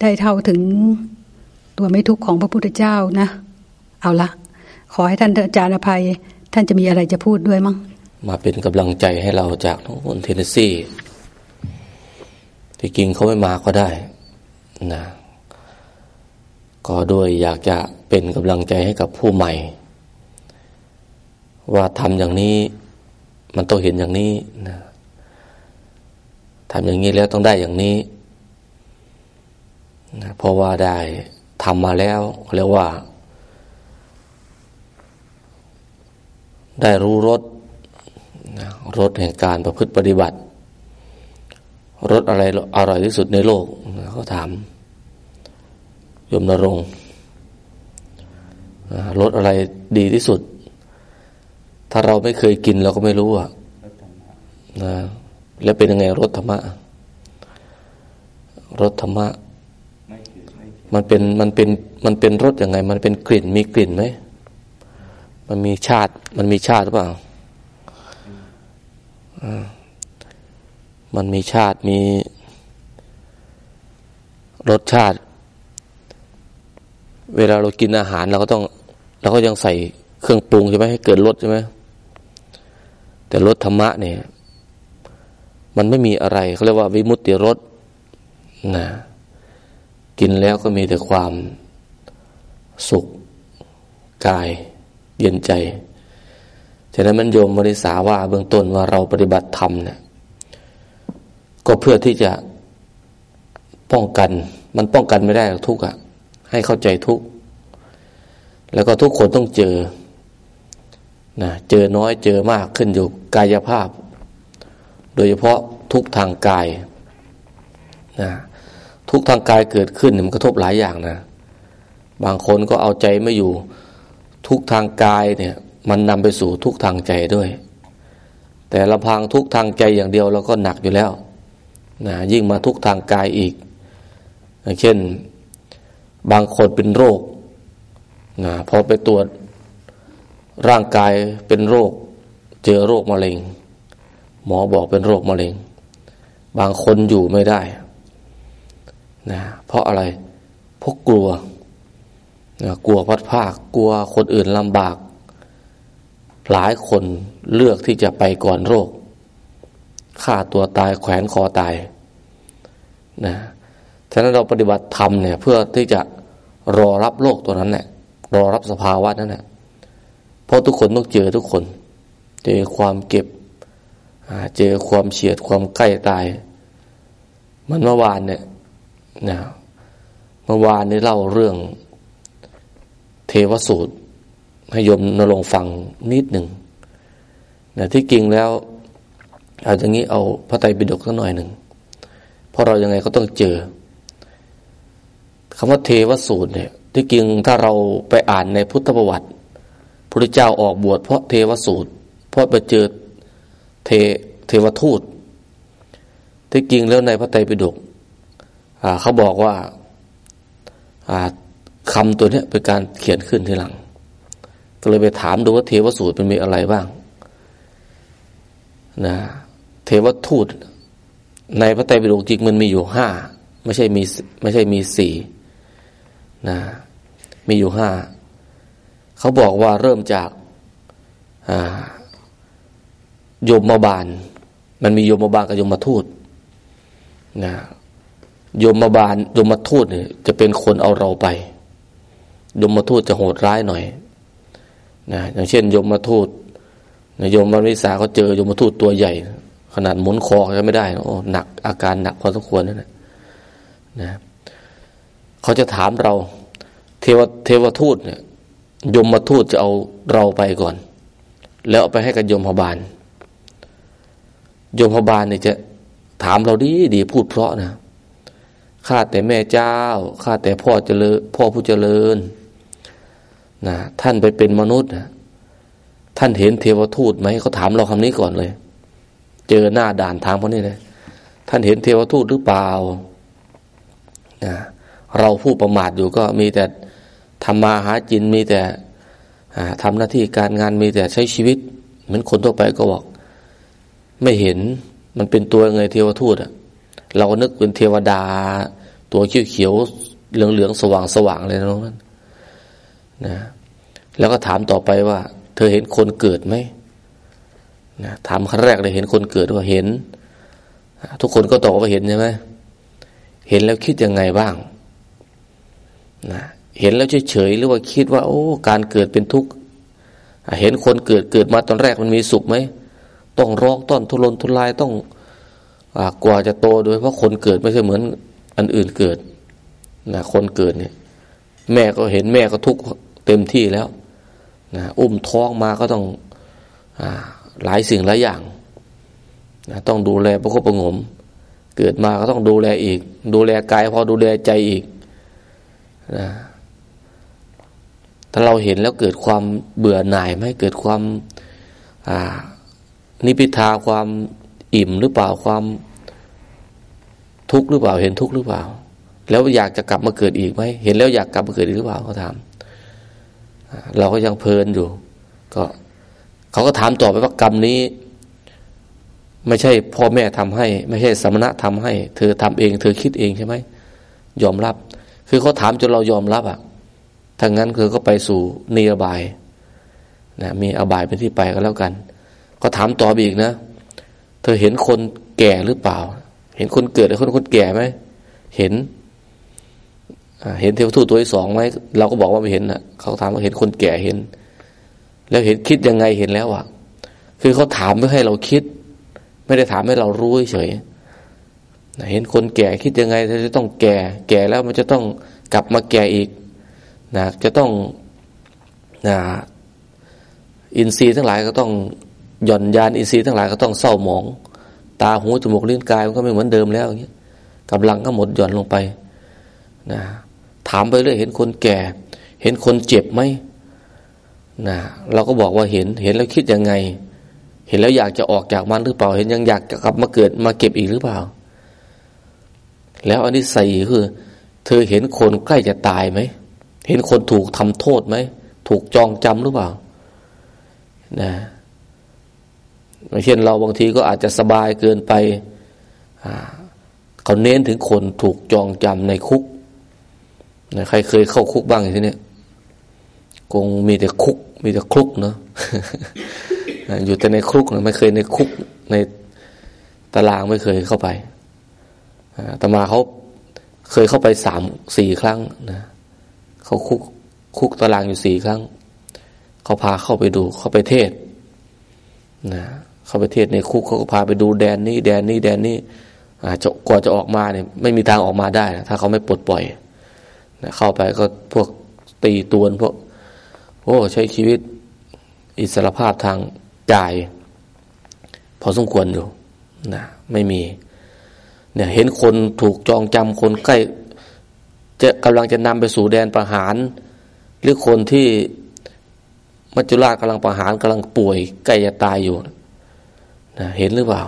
ได้เท่าถึงตัวไม่ทุกข์ของพระพุทธเจ้านะ เอาละขอให้ท่านอาจารย์อภัย ท่านจะมีอะไรจะพูดด้วยมั้งมาเป็นกำลังใจให้เราจากท้องคนเทนเนสซีที่จริงเขาไม่มาก็ได้นะ ก็ด้วยอยากจะเป็นกำลังใจให้กับผู้ใหม่ ว่าทำอย่างนี้มันต้องเห็นอย่างนี้นะทำอย่างนี้แล้วต้องได้อย่างนี้นะเพราะว่าได้ทำมาแล้วเรียกว่า ได้รู้รสรสแห่งการประพฤติปฏิบัติรสอะไรอร่อยที่สุดในโลกเขาถาม ยมนรงรสอะไรดีที่สุด ถ้าเราไม่เคยกินเราก็ไม่รู้อะนะแล้วเป็นยังไงรสธรรมะรสธรรมะ มันเป็นมันเป็นมันเป็นรสยังไง มันเป็นกลิ่นมีกลิ่นไหมมันมีชาติ มันมีชาติหรือเปล่ามันมีชาติมีรสชาติ เวลาเรากินอาหารเราก็ต้องเราก็ยังใส่เครื่องปรุงใช่ไหมให้เกิดรสใช่ไหมแต่รสธรรมะเนี่ย มันไม่มีอะไรเขาเรียกว่าวิมุตติรสนะกินแล้วก็มีแต่ความสุขกายเย็นใจ ฉะนั้นมันโยมบริษาว่าเบื้องต้นว่าเราปฏิบัติธรรมเนี่ยก็เพื่อที่จะป้องกัน มันป้องกันไม่ได้ทุกข์อะ ให้เข้าใจทุกข์แล้วก็ทุกคนต้องเจอนะเจอน้อยเจอมากขึ้นอยู่กายภาพ โดยเฉพาะทุกทางกายนะทุกทางกายเกิดขึ้นมันกระทบหลายอย่างนะ บางคนก็เอาใจไม่อยู่ ทุกทางกายเนี่ย มันนำไปสู่ทุกทางใจด้วย แต่ละพังทุกทางใจอย่างเดียวเราก็หนักอยู่แล้วนะยิ่งมาทุกทางกายอีก เช่น บางคนเป็นโรคนะพอไปตรวจร่างกายเป็นโรค เจอโรคมะเร็ง หมอบอกเป็นโรคมะเร็ง บางคนอยู่ไม่ได้นะเพราะอะไรเพราะกลัวนะกลัวพัดภาคกลัวคนอื่นลำบาก หลายคนเลือกที่จะไปก่อนโรคฆ่าตัวตายแขวนคอตายนะ ฉะนั้นเราปฏิบัติธรรมเนี่ย เพื่อที่จะรอรับโลกตัวนั้นแหละรอรับสภาวะนั้นแหละเพราะทุกคนต้องเจอทุกคน เจอความเก็บเจอความเฉียดความใกล้ตาย มันเมื่อวานเนี่ยนะเมื่อวานนี้เล่าเรื่องเทวสูตรให้ยมนลงฟังนิดหนึ่งนะที่จริงแล้ว เอาอย่างนี้เอาพระไตรปิฎกสักหน่อยหนึ่งเพราะเรายังไงก็ต้องเจอ คำว่าเทวสูตรเนี่ย ที่จริงถ้าเราไปอ่านในพุทธประวัติพระเจ้าออกบวชเพราะเทวสูตร เพราะไปเจอเทเทวทูต ที่จริงแล้วในพระไตรปิฎกเขาบอกว่าคำตัวนี้เป็นการเขียนขึ้นทีหลัง ก็เลยไปถามดูว่าเทวสูตรเป็นมีอะไรบ้างนะเทวทูต ในพระไตรปิฎกจริงมันมีอยู่ห้าไม่ใช่มีไม่ใช่มีสี่ นะมีอยู่ห้าเขาบอกว่าเริ่มจากโยมมาบาล มันมีโยมมาบาลกับโยมมาทูตนะโยมมาบาลโยมมาทูตเนี่ยจะเป็นคนเอาเราไปโยมมาทูตจะโหดร้ายหน่อยนะอย่างเช่นโยมมาทูตโยมบรรวิสาเขาเจอโยมมาทูตตัวใหญ่ ขนาดหมุนคอก็ไม่ได้โอ้หนักอาการหนักพอสมควรนั่นแหละนะ เขาจะถามเรา เทวเทวทูตเนี่ย ยมมาทูตจะเอาเราไปก่อน แล้วเอาไปให้กับยมพบาล ยมพบาลเนี่ยจะถามเราดีดีพูดเพราะนะข้าแต่แม่เจ้าข้าแต่พ่อเจริญพ่อผู้เจริญนะท่านไปเป็นมนุษย์นะท่านเห็นเทวทูตไหมเขาถามเราคำนี้ก่อนเลย เจอหน้าด่านทางพวกนี้เลยท่านเห็นเทวทูตหรือเปล่านะ เราผู้ประมาทอยู่ก็มีแต่ทำมาหาจินมีแต่ทำหน้าที่การงานมีแต่ใช้ชีวิต เหมือนคนทั่วไปก็บอก ไม่เห็นมันเป็นตัวไงเทวทูตอะเรานึกเป็นเทวดา ตัวเขียวเขียวเหลืองเหลืองสว่างสว่างเลยนะนั้นนะแล้วก็ถามต่อไปว่า เธอเห็นคนเกิดไหมนะถามครั้งแรกเลยเห็นคนเกิดว่าเห็น ทุกคนก็ตอบว่าเห็นใช่ไหมเห็นแล้วคิดยังไงบ้าง นะเห็นแล้วเฉยๆหรือว่าคิดว่า โอ้ การเกิดเป็นทุกข์เห็นคนเกิดเกิดมาตอนแรกมันมีสุขไหมต้องร้องต้อนทุรนทุรายต้องอกว่าจะโตโดยเพราะคนเกิดไม่ใช่เหมือนอันอื่นเกิดนะคนเกิดเนี่ย แม่ก็เห็นแม่ก็ทุกข์เต็มที่แล้วนะอุ้มท้องมาก็ต้องหลายสิ่งหลายอย่างนะต้องดูแลประคบประงม เกิดมาก็ต้องดูแลอีก ดูแลกายพอดูแลใจอีก นะถ้าเราเห็นแล้วเกิดความเบื่อหน่ายไหมเกิดความนิพิทาความอิ่มหรือเปล่าความทุกข์หรือเปล่า เห็นทุกข์หรือเปล่า แล้วอยากจะกลับมาเกิดอีกไหมเห็นแล้วอยากกลับมาเกิดอีกหรือเปล่าเขาถามเราก็ยังเพลินอยู่ ก็เขาก็ถามต่อไปว่ากรรมนี้ ไม่ใช่พ่อแม่ทำให้ ไม่ใช่สมณะทำให้ เธอทำเอง เธอคิดเองใช่ไหมยอมรับ คือเขาถามจนเรายอมรับอะถ้างั้นคือก็ไปสู่นิอบายนะมีอบายเป็นที่ไปก็แล้วกัน ก็ถามต่ออีกนะ เธอเห็นคนแก่หรือเปล่า เห็นคนเกิดหรือคนคนแก่ไหมเห็นเห็นเทวทูตตัวที่สองไหมเราก็บอกว่าไม่เห็นนะเขาถามว่าเห็นคนแก่เห็น แล้วเห็นคิดยังไงเห็นแล้วอะคือเขาถามเพื่อให้เราคิด ไม่ได้ถามให้เรารู้เฉย เห็นคนแก่คิดยังไงจะต้องแก่ แก่แล้วมันจะต้องกลับมาแก่อีกนะจะต้องนะอินทรีย์ทั้งหลายก็ต้องหย่อนยานอินทรีย์ทั้งหลายก็ต้องเศร้าหมอง ตาหูจมูกลิ้นกายมันก็ไม่เหมือนเดิมแล้วอย่างเงี้ยกำลังก็หมดหย่อนลงไปนะถามไปเรื่อยเห็นคนแก่ เห็นคนเจ็บไหมนะเราก็บอกว่าเห็นเห็นแล้วคิดยังไง เห็นแล้วอยากจะออกจากมันหรือเปล่า เห็นยังอยากจะกลับมาเกิดมาเก็บอีกหรือเปล่า แล้วอันนี้ใส่คือ เธอเห็นคนใกล้จะตายไหม เห็นคนถูกทำโทษไหม ถูกจองจำหรือเปล่า นะเช่นเราบางทีก็อาจจะสบายเกินไปเขาเน้นถึงคนถูกจองจำในคุกนะใครเคยเข้าคุกบ้างทีนี้คงมีแต่คุก มีแต่คุกเนาะอยู่แต่ในคุกนะไม่เคยในคุกในตารางไม่เคยเข้าไป ต่มาเขาเคยเข้าไปสามสี่ครั้งนะเขาคุกคุกตารางอยู่สี่ครั้ง เขาพาเข้าไปดูเข้าไปเทศนะเข้าไปเทศในคุกเขาก็พาไปดูแดนนี้แดนนี้แดนนี้จะกว่าจะออกมาเนี่ยไม่มีทางออกมาได้นะถ้าเขาไม่ปลดปล่อยนะเข้าไปก็พวกตีตวนพวก โอ้ใช้ชีวิตอิสรภาพทางกาย พอสมควรอยู่นะไม่มี เนี่ยเห็นคนถูกจองจำคนใกล้จะกำลังจะนำไปสู่แดนประหาร หรือคนที่มัจจุราชกำลังประหารกำลังป่วยใกล้จะตายอยู่นะเห็นหรือเปล่า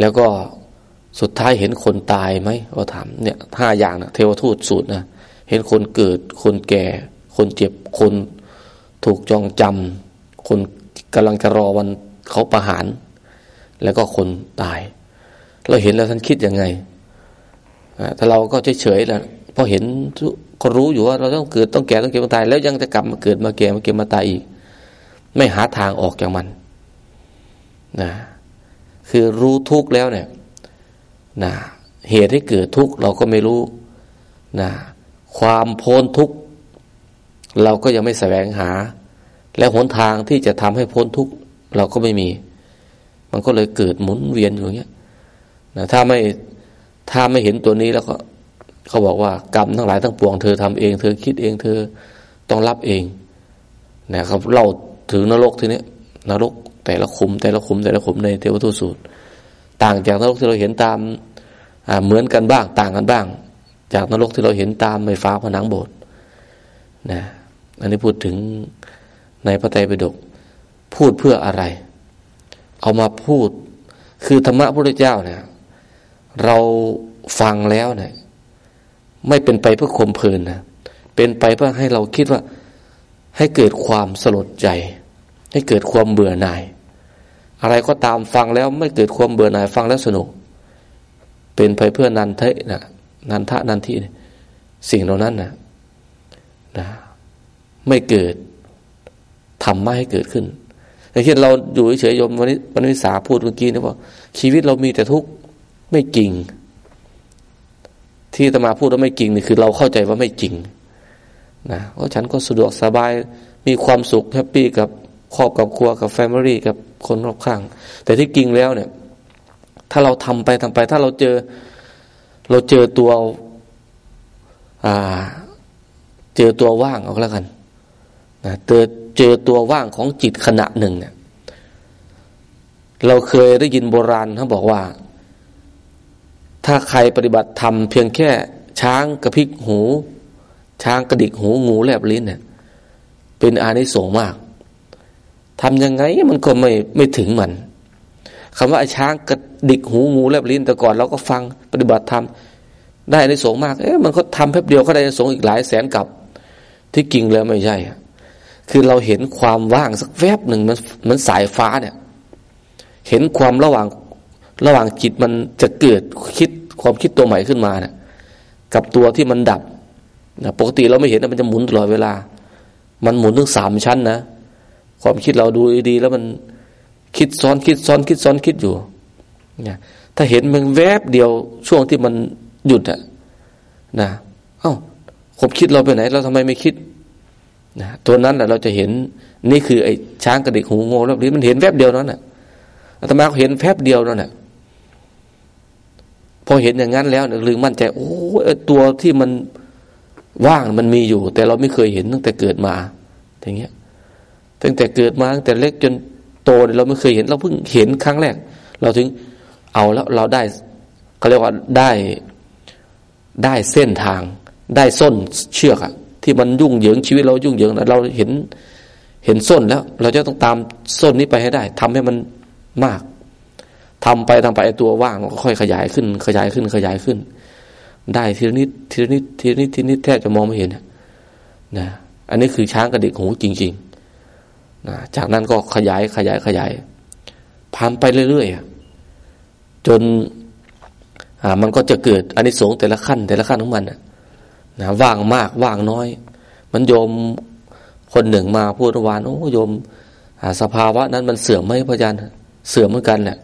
แล้วก็สุดท้ายเห็นคนตายไหมเราถามเนี่ยห้าอย่างนะเทวทูตสูตรนะเห็นคนเกิด คนแก่ คนเจ็บคนถูกจองจำคนกำลังจะรอวันเขาประหาร แล้วก็คนตาย เราเห็นแล้วท่านคิดยังไงถ้าเราก็เฉยๆแหละพอเห็นก็รู้อยู่ว่าเราต้องเกิดต้องแก่ต้องเก็บต้องตาย แล้วยังจะกลับมาเกิดมาแก่มาเก็บมาตายอีก ไม่หาทางออกจากมันนะคือรู้ทุกข์แล้วเนี่ยนะเหตุให้เกิดทุกข์เราก็ไม่รู้นะความพ้นทุกข์เราก็ยังไม่แสวงหา และหนทางที่จะทำให้พ้นทุกข์เราก็ไม่มี มันก็เลยเกิดหมุนเวียนอยู่อย่างเงี้ย นะถ้าไม่ถ้าไม่เห็นตัวนี้แล้วก็เขาบอกว่ากรรมทั้งหลายทั้งปวงเธอทำเอง เธอคิดเอง เธอต้องรับเองนะครับเล่าถึงนรกทีนี้นรกแต่ละขุมแต่ละขุมแต่ละขุมในเทวทูตสูตร ต่างจากนรกที่เราเห็นตามเหมือนกันบ้าง ต่างกันบ้าง จากนรกที่เราเห็นตามไฟฟ้าผนังโบสถ์นะอันนี้พูดถึงในพระไตรปิฎกพูดเพื่ออะไร เอามาพูดคือธรรมะพระพุทธเจ้าเนี่ย เราฟังแล้วเนะี่ยไม่เป็นไปเพื่อข่มเพลินนะเป็นไปเพื่อให้เราคิดว่า ให้เกิดความสลดใจ ให้เกิดความเบื่อหน่าย อะไรก็ตามฟังแล้วไม่เกิดความเบื่อหน่ายฟังแล้วสนุก เป็นไปเพื่อนันเทนะนันทะนันทีสิ่งเหล่านั้นนะนะไม่เกิดทำไม่ให้เกิดขึ้นอย่างเช่นเราอยู่เฉยๆยมวันนี้วันวิสาพูดเมื่อกี้นะว่าชีวิตเรามีแต่ทุกข์ ไม่จริง ที่ตมาพูดว่าไม่จริงนี่คือ เราเข้าใจว่าไม่จริงนะเพราะฉันก็สะดวกสบายมีความสุข happy กับครอบกับครัวกับ family กับคนรอบข้าง แต่ที่จริงแล้วเนี่ย ถ้าเราทำไปทำไป ถ้าเราเจอ เราเจอตัวอ่า เจอตัวว่างเอาแล้วกันนะเจอเจอตัวว่างของจิตขณะหนึ่งเนี่ยเราเคยได้ยินโบราณเขาบอกว่า ถ้าใครปฏิบัติธรรมเพียงแค่ ช้างกระพริกหู ช้างกระดิกหูงูแลบลิ้นเนี่ย เป็นอานิสงส์มากทำยังไงมันก็ไม่ไม่ถึงมันคำว่าไอ้ช้างกระดิกหูงูแลบลิ้น แต่ก่อนเราก็ฟังปฏิบัติธรรมได้ในสงมาก เอ๊ะมันก็ทำแป๊บเดียวก็ได้ในสงอีกหลายแสนกับที่กิงแล้วไม่ใช่คือเราเห็นความว่างสักแวบหนึ่งมันมันสายฟ้าเนี่ย เห็นความระหว่าง ระหว่างจิตมันจะเกิดคิดความคิดตัวใหม่ขึ้นมาเนี่ยกับตัวที่มันดับนะปกติเราไม่เห็นนะมันจะหมุนตลอดเวลา มันหมุนถึงสามชั้นนะ ความคิดเราดูดีแล้วมันคิดซ้อนคิดซ้อนคิดซ้อนคิดอยู่นะถ้าเห็นมันแวบเดียวช่วงที่มันหยุดอะนะเอา้าความคิดเราไปไหน เราทำไมไม่คิดนะตัวนั้นแหละเราจะเห็นนี่คือไอ้ช้างกระดิกหูงอแล้วนี้มันเห็นแวบเดียวนั้นน่ะอาตมาเห็นแวบเดียวนั่นแหละ พอเห็นอย่างนั้นแล้วนึกมั่นใจ โอ้ตัวที่มันว่างมันมีอยู่ แต่เราไม่เคยเห็นตั้งแต่เกิดมา อย่างเงี้ย ตั้งแต่เกิดมาตั้งแต่เล็กจนโตเราไม่เคยเห็น เราเพิ่งเห็นครั้งแรก เราถึงเอาแล้วเราได้เขาเรียกว่าได้ได้เส้นทาง ได้ส้นเชือกอะที่มันยุ่งเหยิงชีวิตเรายุ่งเหยิงนะเราเห็นเห็นส้นแล้ว เราจะต้องตามส้นนี้ไปให้ได้ทำให้มันมาก ทำไปทำไปไอตัวว่างมันก็ค่อยขยายขึ้น ขยายขึ้นขยายขึ้น ได้ทีนิดทีนิดทีนิดทีนิดแทบจะมองไม่เห็นนะอันนี้คือช้างกระดิกหูจริงๆนะจากนั้นก็ขยายขยายขยายพันไปเรื่อยๆจนอ่ามันก็จะเกิดอันนี้สงแต่ละขั้น แต่ละขั้นของมันนะว่างมากว่างน้อย มันโยมคนหนึ่งมาพูดวานโอ้โยมสภาวะนั้นมันเสื่อมไหมพระอาจารย์เสื่อมเหมือนกันแหละ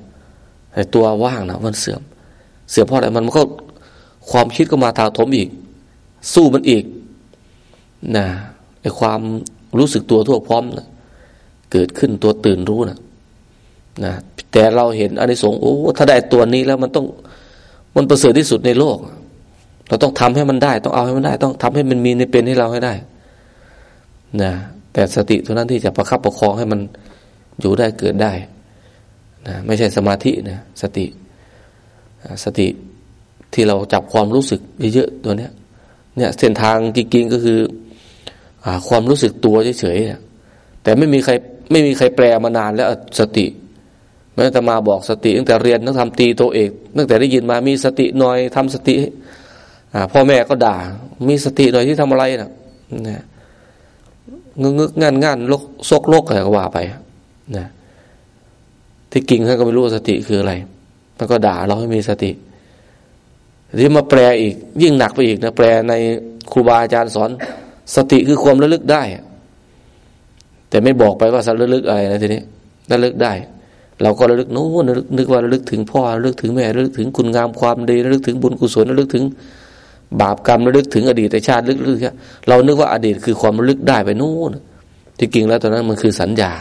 ต่ตัวว่างนะมันเสื่อม เสื่อมเพราะอะไรมันก็ความคิดก็มาถาถมอีก สู้มันอีกนะไอความรู้สึกตัวทั่วพร้อมนะเกิดขึ้นตัวตื่นรู้นะนะแต่เราเห็นอันนี้สงโอ้ถ้าได้ตัวนี้แล้วมันต้องมันประเสริฐที่สุดในโลก เราต้องทำให้มันได้ ต้องเอาให้มันได้ ต้องทำให้มันมีในเป็นให้เราให้ได้นะแต่สติเท่านั้นที่จะประคับประคองให้มันอยู่ได้เกิดได้ นะไม่ใช่สมาธินะสติสติที่เราจับความรู้สึกเยอะๆตัวเนี้ยเนี่ยเส้นทางจริงๆก็คืออความรู้สึกตัวเฉยๆแต่ไม่มีใครไม่มีใครแปลมานานแล้วสติแม้แต่มาบอกสติตั้งแต่เรียนตั้งทำตีตัวเอกตั้งแต่ได้ยินมามีสติหน่อยทำสติพ่อแม่ก็ด่า มีสติหน่อยที่ทำอะไรนะนะงึกงึกงานงานลกซกลกอะไรก็ว่าไปนะ ที่กิ่งท่านก็ไม่รู้สติคืออะไรมันก็ด่าเราให้มีสติที่มาแปลอีก ยิ่งหนักไปอีกนะ แปลในครูบาอาจารย์สอน สติคือความระลึกได้ แต่ไม่บอกไปว่าสระลึกอะไรนะทีนี้ระลึกได้ เราก็ระลึกโน้นนึกว่าระลึกถึงพ่อระลึกถึงแม่ระลึกถึงคุณงามความดีระลึกถึงบุญกุศลระลึกถึงบาปกรรมระลึกถึงอดีตชาติลึกๆเรานึกว่าอดีตคือความระลึกได้ไปโน้นที่จริงแล้วตอนนั้นมันคือสัญญา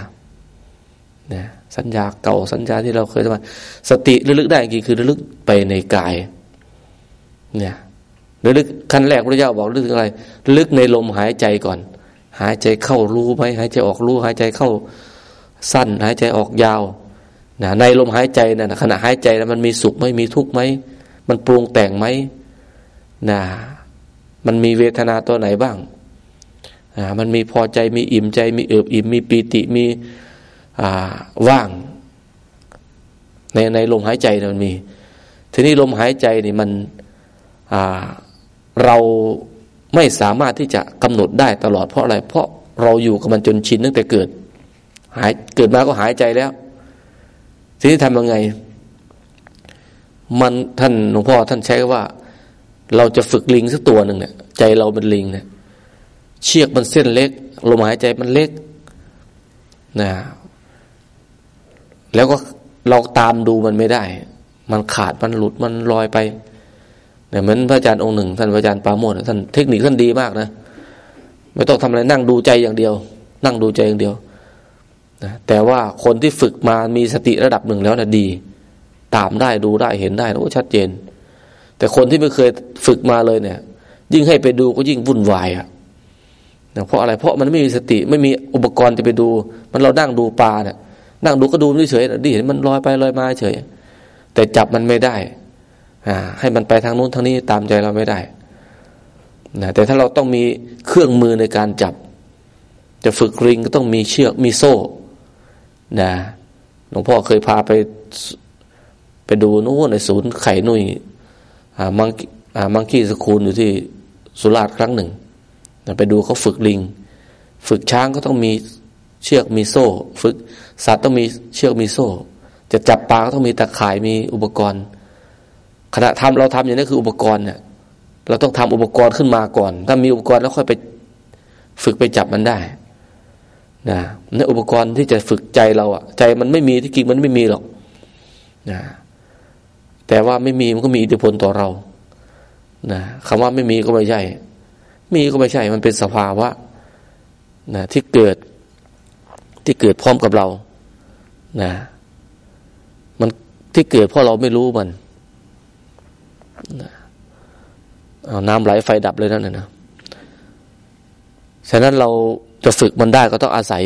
เนี่ย สัญญาเก่าสัญญาที่เราเคยทำสติระลึกได้จริงคือระลึกไปในกาย เนี่ยระลึกขั้นแรกพระเจ้าบอกระลึกถึงอะไรระลึกในลมหายใจก่อน หายใจเข้ารู้ไหมหายใจออกรู้ หายใจเข้าสั้น หายใจออกยาวนะในลมหายใจนะขณะหายใจนะมันมีสุขไหมมีทุกข์ไหมมันปรุงแต่งไหมนะมันมีเวทนาตัวไหนบ้างนะมันมีพอใจมีอิ่มใจ มีเอิบอิ่มมีปีติมี ว่าง ในในลมหายใจมันมี ทีนี้ลมหายใจนี่มันเราไม่สามารถที่จะกำหนดได้ตลอดเพราะอะไร เพราะเราอยู่กับมันจนชินตั้งแต่เกิด หายเกิดมาก็หายใจแล้ว ทีนี้ทำยังไง มันท่านหลวงพ่อท่านใช้ว่า เราจะฝึกลิงสักตัวหนึ่งเนี่ยใจเราเป็นลิงเนี่ยเชือกมันเส้นเล็กลมหายใจมันเล็กนะ แล้วก็เราตามดูมันไม่ได้ มันขาดมันหลุดมันลอยไปเนี่ยเหมือนพระอาจารย์องค์หนึ่งท่านพระอาจารย์ปาโมดท่านเทคนิคท่านดีมากนะไม่ต้องทำอะไรนั่งดูใจอย่างเดียว นั่งดูใจอย่างเดียวนะแต่ว่าคนที่ฝึกมามีสติระดับหนึ่งแล้วนะดี ตามได้ดูได้เห็นได้โอ้ชัดเจน แต่คนที่ไม่เคยฝึกมาเลยเนี่ย ยิ่งให้ไปดูก็ยิ่งวุ่นวายอะนะเพราะอะไรเพราะมันไม่มีสติไม่มีอุปกรณ์จะไปดู มันเรานั่งดูปลาเนี่ย นั่งดูก็ดูเฉยๆดิเห็นมันลอยไปลอยมาเฉย แต่จับมันไม่ได้อ่าให้มันไปทางนู้นทางนี้ตามใจเราไม่ได้นะแต่ถ้าเราต้องมีเครื่องมือในการจับ จะฝึกริงก็ต้องมีเชือกมีโซ่นะหลวงพ่อเคยพาไปไปดูนู้นในศูนย์ไข่นุ่ยมังมังคีสคูลอยู่ที่สุราษฎร์ครั้งหนึ่งไปดูเขาฝึกลิง ฝึกช้างก็ต้องมีเชือกมีโซ่ ฝึก สัตว์ต้องมีเชือกมีโซ่ จะจับปลาก็ต้องมีตะข่ายมีอุปกรณ์ ขณะทำเราทำอย่างนี้คืออุปกรณ์เนี่ยเราต้องทำอุปกรณ์ขึ้นมาก่อน ถ้ามีอุปกรณ์แล้วค่อยไปฝึกไปจับมันได้นะนี่อุปกรณ์ที่จะฝึกใจเราอะใจมันไม่มีที่จริงมันไม่มีหรอกนะแต่ว่าไม่มีมันก็มีอิทธิพลต่อเรานะคำว่าไม่มีก็ไม่ใช่ มีก็ไม่ใช่ มันเป็นสภาวะนะที่เกิดที่เกิดพร้อมกับเรา นะ มันที่เกิดเพราะเราไม่รู้มันนะเอาน้ำไหลไฟดับเลยนั่นนะฉะนั้นเราจะฝึกมันได้ก็ต้องอาศัย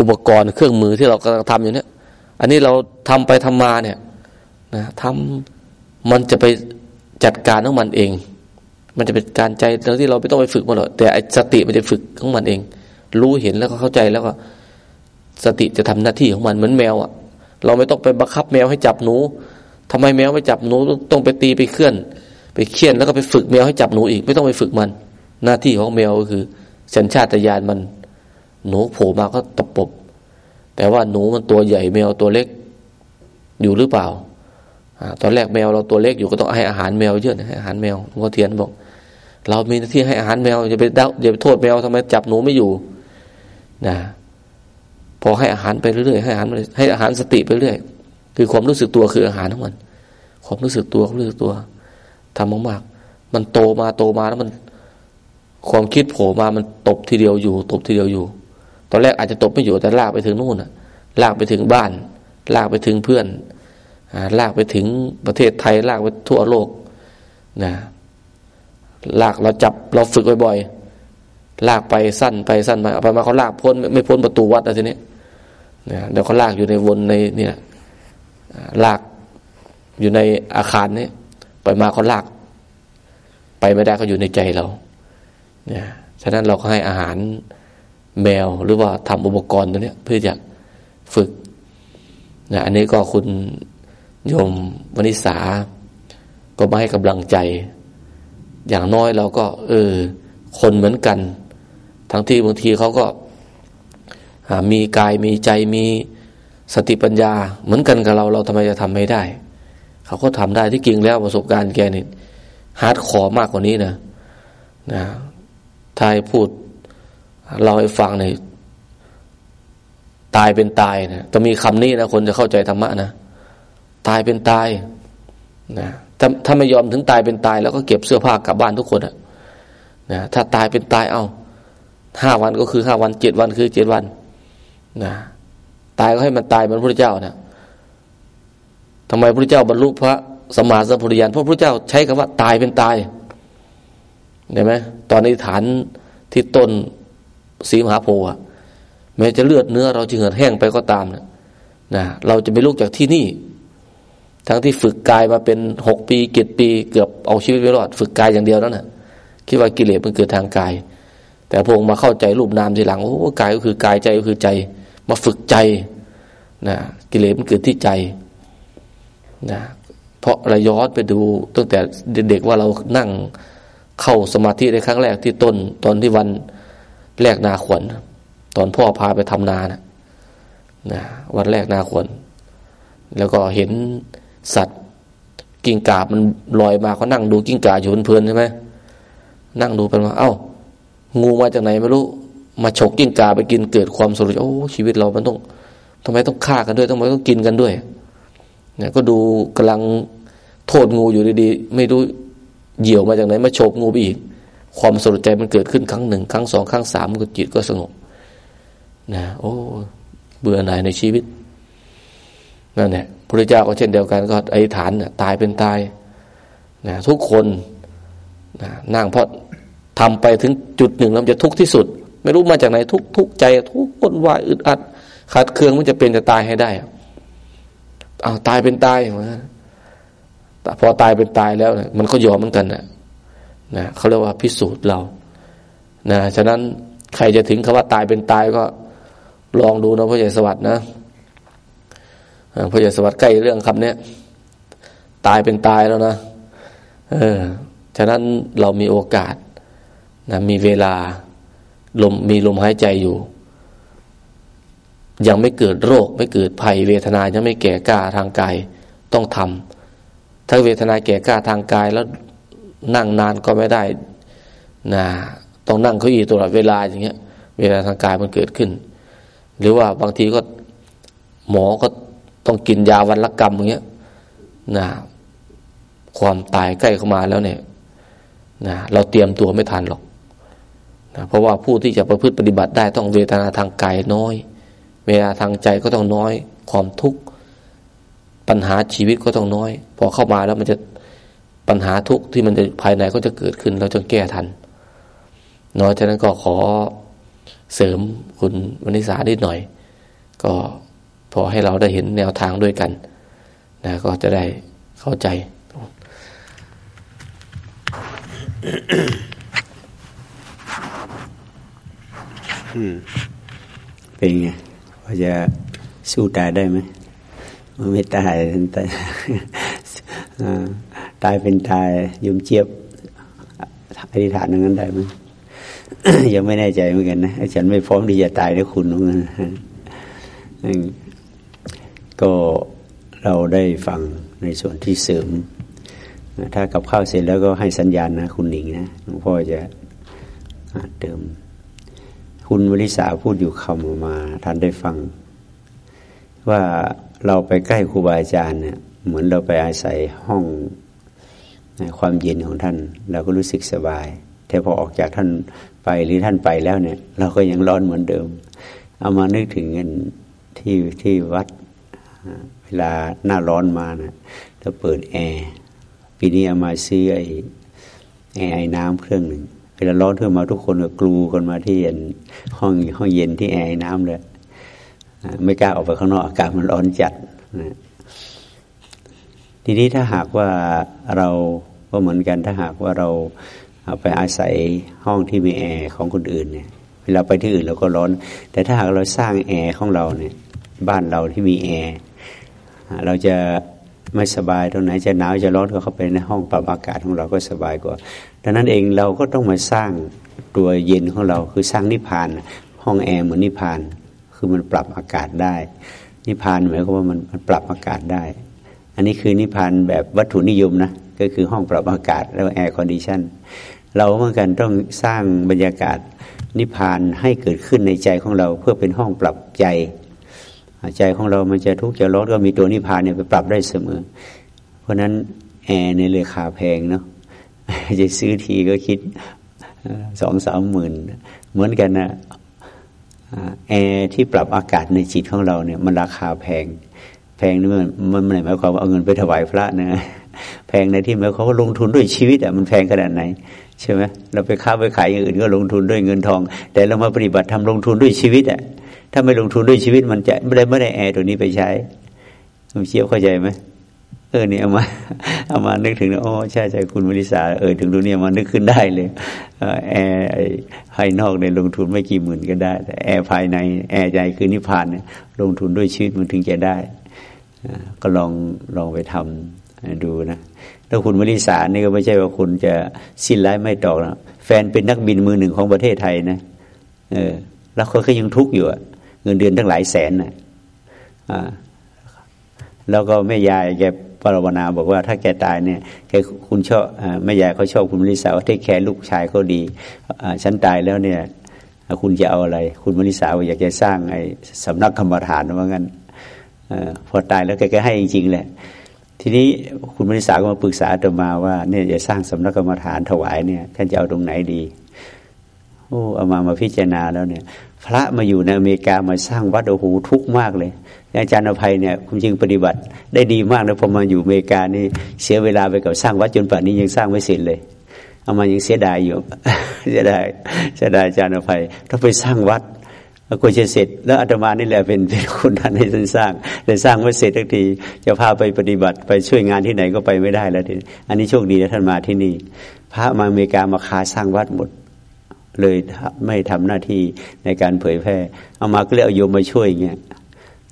อุปกรณ์เครื่องมือที่เรากำลังทำอยู่เนี่ย อันนี้เราทำไปทำมาเนี่ยนะทำมันจะไปจัดการของมันเอง มันจะเป็นการใจเราที่เราไม่ต้องไปฝึกมันหรอกแต่สติมันจะฝึกของมันเอง รู้เห็นแล้วก็เข้าใจแล้วก็ สติจะทำหน้าที่ของมันเหมือนแมวอะ เราไม่ต้องไปบังคับแมวให้จับหนูทำไมแมวไม่จับหนูต้องไปตีไปเคลื่อน ไปเคี่ยนแล้วก็ไปฝึกแมวให้จับหนูอีก ไม่ต้องไปฝึกมัน หน้าที่ของแมวก็คือสัญชาตญาณมัน หนูโผล่มาก็ตบปบ แต่ว่าหนูมันตัวใหญ่แมวตัวเล็กอยู่หรือเปล่าตอนแรกแมวเราตัวเล็กอยู่ก็ต้องให้อาหารแมวเยอะให้อาหารแมวหลวงพ่อเทียนบอก เรามีหน้าที่ให้อาหารแมวอย่าไปเดาอย่าไปโทษแมวทำไมจับหนูไม่อยู่นะ อให้อาหารไปเรื่อยๆให้อาหารให้อาหารสติไปเรื่อยคือความรู้สึกตัวคืออาหารทั้งมันความรู้สึกตัวความรู้สึกตัวทำมากๆมันโตมาโตมาแล้วมัน ความคิดโผล่มามันตบทีเดียวอยู่ ตบทีเดียวอยู่ ตอนแรกอาจจะตบไม่อยู่แต่ลากไปถึงนู่นน่ะ ลากไปถึงบ้าน ลากไปถึงเพื่อนลากไปถึงประเทศไทย ลากไปทั่วโลกนะลากเราจับเราฝึกบ่อยๆลากไปสั้นไปสั้นไปเอาไปมาเขาลากพ้นไม่พ้นประตูวัดอะไรทีนี้ นะเดี๋ยวเขาลากอยู่ในวนในเนี่ยลากอยู่ในอาคารนี้ไปมาเขาลาก ไปไม่ได้เขาอยู่ในใจเราเนี่ยฉะนั้นเราก็ให้อาหารแมวหรือว่าทำอุปกรณ์ตัวเนี้เพื่อจะฝึกนะอันนี้ก็คุณโยมวนิสา ก็มาให้กำลังใจ อย่างน้อยเราก็ เออ คนเหมือนกัน ทั้งที่บางทีเขาก็ มีกายมีใจมีสติปัญญา เหมือนกันกับเราเราทำไมจะทำไม่ได้ เขาก็ทำได้ที่จริงแล้วประสบการณ์แกนี่ hardcore มากกว่านี้นะนะถ้าให้พูด เราให้ฟังในตายเป็นตายนะจะมีคำนี้นะคนจะเข้าใจธรรมะนะตายเป็นตายนะถ้าถ้าไม่ยอมถึงตายเป็นตาย แล้วก็เก็บเสื้อผ้ากลับบ้านทุกคนอะนะถ้าตายเป็นตายเอาห้าวันก็คือห้าวันเจ็ดวันคือเจ็ดวัน นะตายก็ให้มันตายเหมือนพระเจ้านะทำไมพระเจ้าบรรลุพระสมมาสัมพุทธญาณเพราะพระเจ้าใช้คำว่าตายเป็นตายเห็นไหมตอนนี้ฐานที่ต้นสีมหาโพธิ์แม้จะเลือดเนื้อเราจะเหือดแห้งไปก็ตามนะนะเราจะไม่ลุกจากที่นี่ ทั้งที่ฝึกกายมาเป็นหกปีเจ็ดปี เกือบเอาชีวิตไม่รอด ฝึกกายอย่างเดียวนั่นน่ะคิดว่ากิเลสมันเกิดทางกาย แต่พงมาเข้าใจรูปนามทีหลังโอ้กายก็คือกายใจก็คือใจ มาฝึกใจนะกิเลสมันเกิดที่ใจนะเพราะเราย้อนไปดูตั้งแต่เด็กๆว่าเรานั่งเข้าสมาธิในครั้งแรกที่ต้น ตอนที่วันแรกนาขวัญตอนพ่อพาไปทำนานะนะวันแรกนาขวัญแล้วก็เห็นสัตว์กิ้งก่ามันลอยมาเขานั่งดูกิ้งก่าอยู่เพลินใช่ไหมนั่งดูไปมาเอ้า งูมาจากไหนไม่รู้ มาฉกกิ้งก่าไปกินเกิดความสลดโอ้ชีวิตเรามันต้องทำไมต้องฆ่ากันด้วยทำไมต้องกินกันด้วยเนี่ยก็ดูกำลังโทษงูอยู่ดีๆ ไม่รู้เหยี่ยวมาจากไหนมาโฉบงูไปอีก ความสลดใจมันเกิดขึ้นครั้งหนึ่ง ครั้งสองครั้งสามก็จิตก็สงบนะโอ้เบื่อหน่ายในชีวิตนั่นแหละพระเจ้าก็เช่นเดียวกันก็ไอ้ฐานตายเป็นตายนะทุกคนนะนั่งเพราะทำไปถึงจุดหนึ่งเราจะทุกข์ที่สุด ไม่รู้มาจากไหนทุกทุกใจ ทุกข์วนวายอึดอัดขาดเคืองมันจะเป็นจะตายให้ได้อ้าวตายเป็นตายเหมือนพอตายเป็นตายแล้วมันก็ยอมเหมือนกันนะนะเขาเรียกว่าพิสูจน์เรานะฉะนั้นใครจะถึงคาว่าตายเป็นตายก็ลองดูนะพระเยสวัสดนะพระเยสวัสด์ใกล้เรื่องคำนี้ตายเป็นตายแล้วนะเออฉะนั้นเรามีโอกาสนะมีเวลา ลมมีลมหายใจอยู่ ยังไม่เกิดโรค ไม่เกิดภัย เวทนายังไม่แก่กล้าทางกายต้องทำถ้าเวทนาแก่กล้าทางกายแล้วนั่งนานก็ไม่ได้นะต้องนั่งเขาอีตลอดเวลาอย่างเงี้ย เวลาทางกายมันเกิดขึ้น หรือว่าบางทีก็หมอก็ต้องกินยาวันละกรรมอย่างเงี้ยนะความตายใกล้เข้ามาแล้วเนี่ยนะเราเตรียมตัวไม่ทันหรอก เพราะว่าผู้ที่จะประพฤติปฏิบัติได้ต้องเวทนาทางกายน้อย เวลาทางใจก็ต้องน้อย ความทุกข์ปัญหาชีวิตก็ต้องน้อย พอเข้ามาแล้วมันจะปัญหาทุกข์ที่มันจะภายในก็จะเกิดขึ้นเราจะแก้ทันน้อยฉะนั้นก็ขอเสริมคุณวณิสานิดหน่อย ก็พอให้เราได้เห็นแนวทางด้วยกันนะก็จะได้เข้าใจ เป็นไงว่าจะสู้ตายได้ไหมมันไม่ตายตายตายเป็นตายยุ่มเจี๊ยบอธิษฐานอย่างนั้นได้ไหมยังไม่แน่ใจเหมือนกันนะฉันไม่พร้อมที่จะตายด้วยคุณเหมือนกันก็เราได้ฟังในส่วนที่เสริม ถ้ากับข้าวเสร็จแล้วก็ให้สัญญาณนะคุณหนิงนะหลวงพ่อจะเติม คุณวริษาพูดอยู่คำมาท่านได้ฟัง ว่าเราไปใกล้ครูบาอาจารย์เนี่ย เหมือนเราไปอาศัยห้องความเย็นของท่าน เราก็รู้สึกสบาย แต่พอออกจากท่านไปหรือท่านไปแล้วเนี่ย เราก็ยังร้อนเหมือนเดิม เอามานึกถึงเงินที่ที่วัดเวลาหน้าร้อนมานะแล้วเปิดแอร์ปีนี้เอามาซื้อไอแอร์ไอ้น้ำเครื่องหนึ่ง เวลาร้อนขึ้นมาทุกคนก็กรูกันมาที่เย็นห้องห้องเย็นที่แอร์น้ำเลยไม่กล้าออกไปข้างนอกอากาศมันร้อนจัดนะทีนี้ถ้าหากว่าเราก็เหมือนกันถ้าหากว่าเราไปอาศัยห้องที่มีแอร์ของคนอื่นเนี่ย เวลาไปที่อื่นเราก็ร้อน แต่ถ้าหากเราสร้างแอร์ของเราเนี่ย บ้านเราที่มีแอร์เราจะไม่สบายตรงไหนจะหนาวจะร้อนก็เข้าไปในห้องปรับอากาศของเราก็สบายกว่า ดังนั้นเองเราก็ต้องมาสร้างตัวเย็นของเราคือสร้างนิพพาน ห้องแอร์เหมือนนิพพาน คือมันปรับอากาศได้ นิพพานหมายความว่ามันมันปรับอากาศได้ อันนี้คือนิพพานแบบวัตถุนิยมนะก็คือห้องปรับอากาศแล้ว air condition เราเหมือนกันต้องสร้างบรรยากาศนิพพานให้เกิดขึ้นในใจของเราเพื่อเป็นห้องปรับใจ ใจของเรามันจะทุกข์จะร้อนก็มีตัวนิพพานเนี่ยไปปรับได้เสมอ เพราะนั้นแอร์ในราคาแพงเนาะ จะซื้อทีก็คิดสองสามหมื่น เหมือนกันนะแอร์ที่ปรับอากาศในจิตของเราเนี่ยมันราคาแพง แพงนี่มันมันหมายความว่าเอาเงินไปถวายพระนะ แพงในที่หมายความว่าลงทุนด้วยชีวิตอะมันแพงขนาดไหนใช่ไหมเราไปค้าไปขายอย่างอื่นก็ลงทุนด้วยเงินทอง แต่เรามาปฏิบัติทำลงทุนด้วยชีวิตอะถ้าไม่ลงทุนด้วยชีวิตมันจะไม่ได้ไม่ได้แอร์ตัวนี้ไปใช้คุณเชียวเข้าใจไหม เออเนี่ยมาเอามานึกถึงอ๋อใช่ใช่คุณมริษาเออถึงตรงนี้มานึกขึ้นได้เลยแอร์ภายนอกเนี่ยลงทุนไม่กี่หมื่นก็ได้ แต่แอร์ภายในแอร์ใจคือนิพพานเนี่ยลงทุนด้วยชีวิตมันถึงจะได้ก็ลองลองไปทำดูนะถ้าคุณมริษานี่ก็ไม่ใช่ว่าคุณจะสิ้นไร้ไม่ตอกนะแฟนเป็นนักบินมือหนึ่งของประเทศไทยนะเออแล้วเขาก็ยังทุกข์อยู่อะเงินเดือนทั้งหลายแสนนะอ่าแล้วก็แม่ยายแก ปรวนาบอกว่าถ้าแกตายเนี่ยแกคุณชอบแม่ยายเขาชอบคุณมริษาว่าที่แคร์ลูกชายเขาดีฉันตายแล้วเนี่ยคุณจะเอาอะไร คุณมริษาอยากจะสร้างไอ้สำนักกรรมฐานว่างั้นอพอตายแล้วแกก็ให้จริงๆแหละ ทีนี้คุณมริษาก็มาปรึกษาตัวมาว่าเนี่ยจะสร้างสำนักกรรมฐานถวายเนี่ยท่านจะเอาตรงไหนดีโอ้เอามามาพิจารณาแล้วเนี่ย พระมาอยู่ในอเมริกามาสร้างวัดโอ้โหทุกข์มากเลย อาจารย์อภัยเนี่ยคุณจริงปฏิบัติ ได้ดีมากนะพอมาอยู่อเมริกานี่เสียเวลาไปกับสร้างวัดจนป่านนี้ยังสร้างไม่เสร็จเลย เอามายังเสียดายอยู่เสียดายเสียดายอาจารย์อภัยถ้าไปสร้างวัดกว่าจะเสร็จ แล้วอาตมานี่แหละเป็นเป็นคนท่านให้ท่านสร้างแต่สร้างไม่เสร็จทักทีจะพาไปปฏิบัติไปช่วยงานที่ไหนก็ไปไม่ได้แล้วทีอันนี้โชคดีนะท่านมาที่นี่ พระมาอเมริกามาคาสร้างวัดหมดเลยไม่ทำหน้าที่ในการเผยแพร่ เอามาก็เลยเอาโยมมาช่วยเงี้ย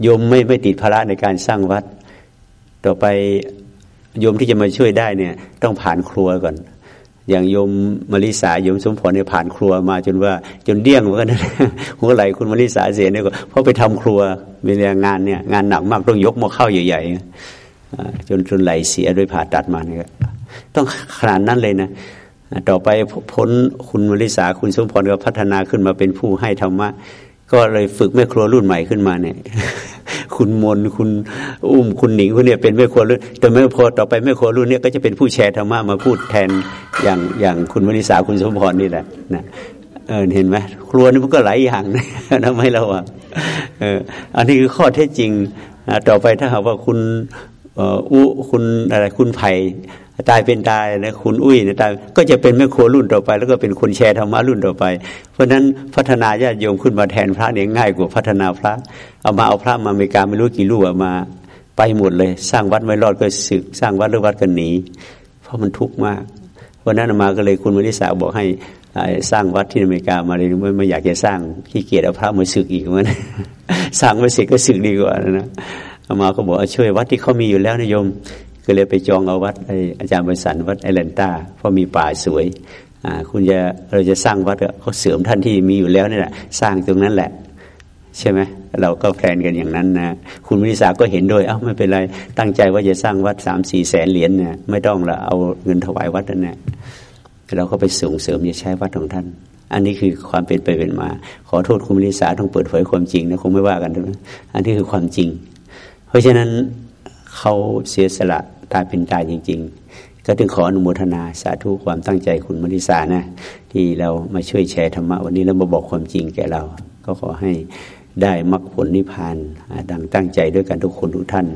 โยมไม่ไม่ติดภาระในการสร้างวัด ต่อไปโยมที่จะมาช่วยได้เนี่ย ต้องผ่านครัวก่อน อย่างโยมมาริสาโยมสมพรเนี่ยผ่านครัวมาจนว่าจนเดี้ยงเหมือนกันหัวไหลคุณมาริสาเสียเนี่ยก็เพราะไปทำครัวเวลางานเนี่ย งานหนักมากต้องยกหม้อข้าวใหญ่ๆจนจนไหลเสียด้วยผ่าตัดมาเนี่ยต้องขนาดนั้นเลยนะต่อไปพ้นคุณมาริสาคุณสมพรก็พัฒนาขึ้นมาเป็นผู้ให้ธรรมะ ก็เลยฝึกแม่ครัวรุ่นใหม่ขึ้นมาเนี่ย คุณมนคุณอุ้มคุณหนิงคุณเนี่ยเป็นแม่ครัวรุ่นแต่แม่ครัวต่อไปแม่ครัวรุ่นเนี่ยก็จะเป็นผู้แชร์ธรรมะมาพูดแทนอย่างอย่างคุณมาริสาคุณสมพรนี่แหละนะเออเห็นไหมครัวนี่มันก็หลายอย่างนะทำไมเราอะเอออันนี้คือข้อเท็จจริงต่อไปถ้าหากว่าคุณอู้คุณอะไรคุณไผ่ ตายเป็นตายนะคุณอุ้ยนะตายก็จะเป็นแม่ครัวรุ่นต่อไป แล้วก็เป็นคนแชร์ธรรมะรุ่นต่อไป เพราะฉะนั้นพัฒนาญาติโยมขึ้นมาแทนพระเนี่ยง่ายกว่าพัฒนาพระ เอามาเอาพระมาอเมริกาไม่รู้กี่ลูกมา ไปหมดเลย สร้างวัดไม่รอดก็สึก สร้างวัดหรือวัดกันหนีเพราะมันทุกข์มากเพราะนั้นมาก็เลยคุณมณิสาบอกให้สร้างวัดที่อเมริกามาเลยไม่ไม่อยากจะสร้างขี้เกียจเอาพระมาสึกอีกมันสร้างไม่เสร็จก็สึกดีกว่านะอามาก็บอกช่วยวัดที่เขามีอยู่แล้วนะโยม ก็เลยไปจองเอาวัดอาจารย์บริสันวัดไอแลนตาเพราะมีป่าสวยคุณจะเราจะสร้างวัดเขาเสริมท่านที่มีอยู่แล้วนี่แหละสร้างตรงนั้นแหละใช่ไหมเราก็แพลนกันอย่างนั้นนะคุณวิสาก็เห็นด้วยเอ้าไม่เป็นไรตั้งใจว่าจะสร้างวัดสามสี่แสนเหรียญเนี่ยไม่ต้องละเอาเงินถวายวัดนั่นแหละเราก็ไปส่งเสริมจะใช้วัดของท่าน อันนี้คือความเป็นไปเป็นมา ขอโทษคุณวิสาต้องเปิดเผยความจริงนะคงไม่ว่ากันนะอันนี้คือความจริง เพราะฉะนั้นเขาเสียสละ ตายเป็นตายจริง ๆ ก็ถึงขออนุโมทนาสาธุความตั้งใจคุณมริสานะ ที่เรามาช่วยแชร์ธรรมะวันนี้แล้วมาบอกความจริงแก่เรา ก็ขอให้ได้มรรคผลนิพพานดังตั้งใจด้วยกันทุกคนทุกท่าน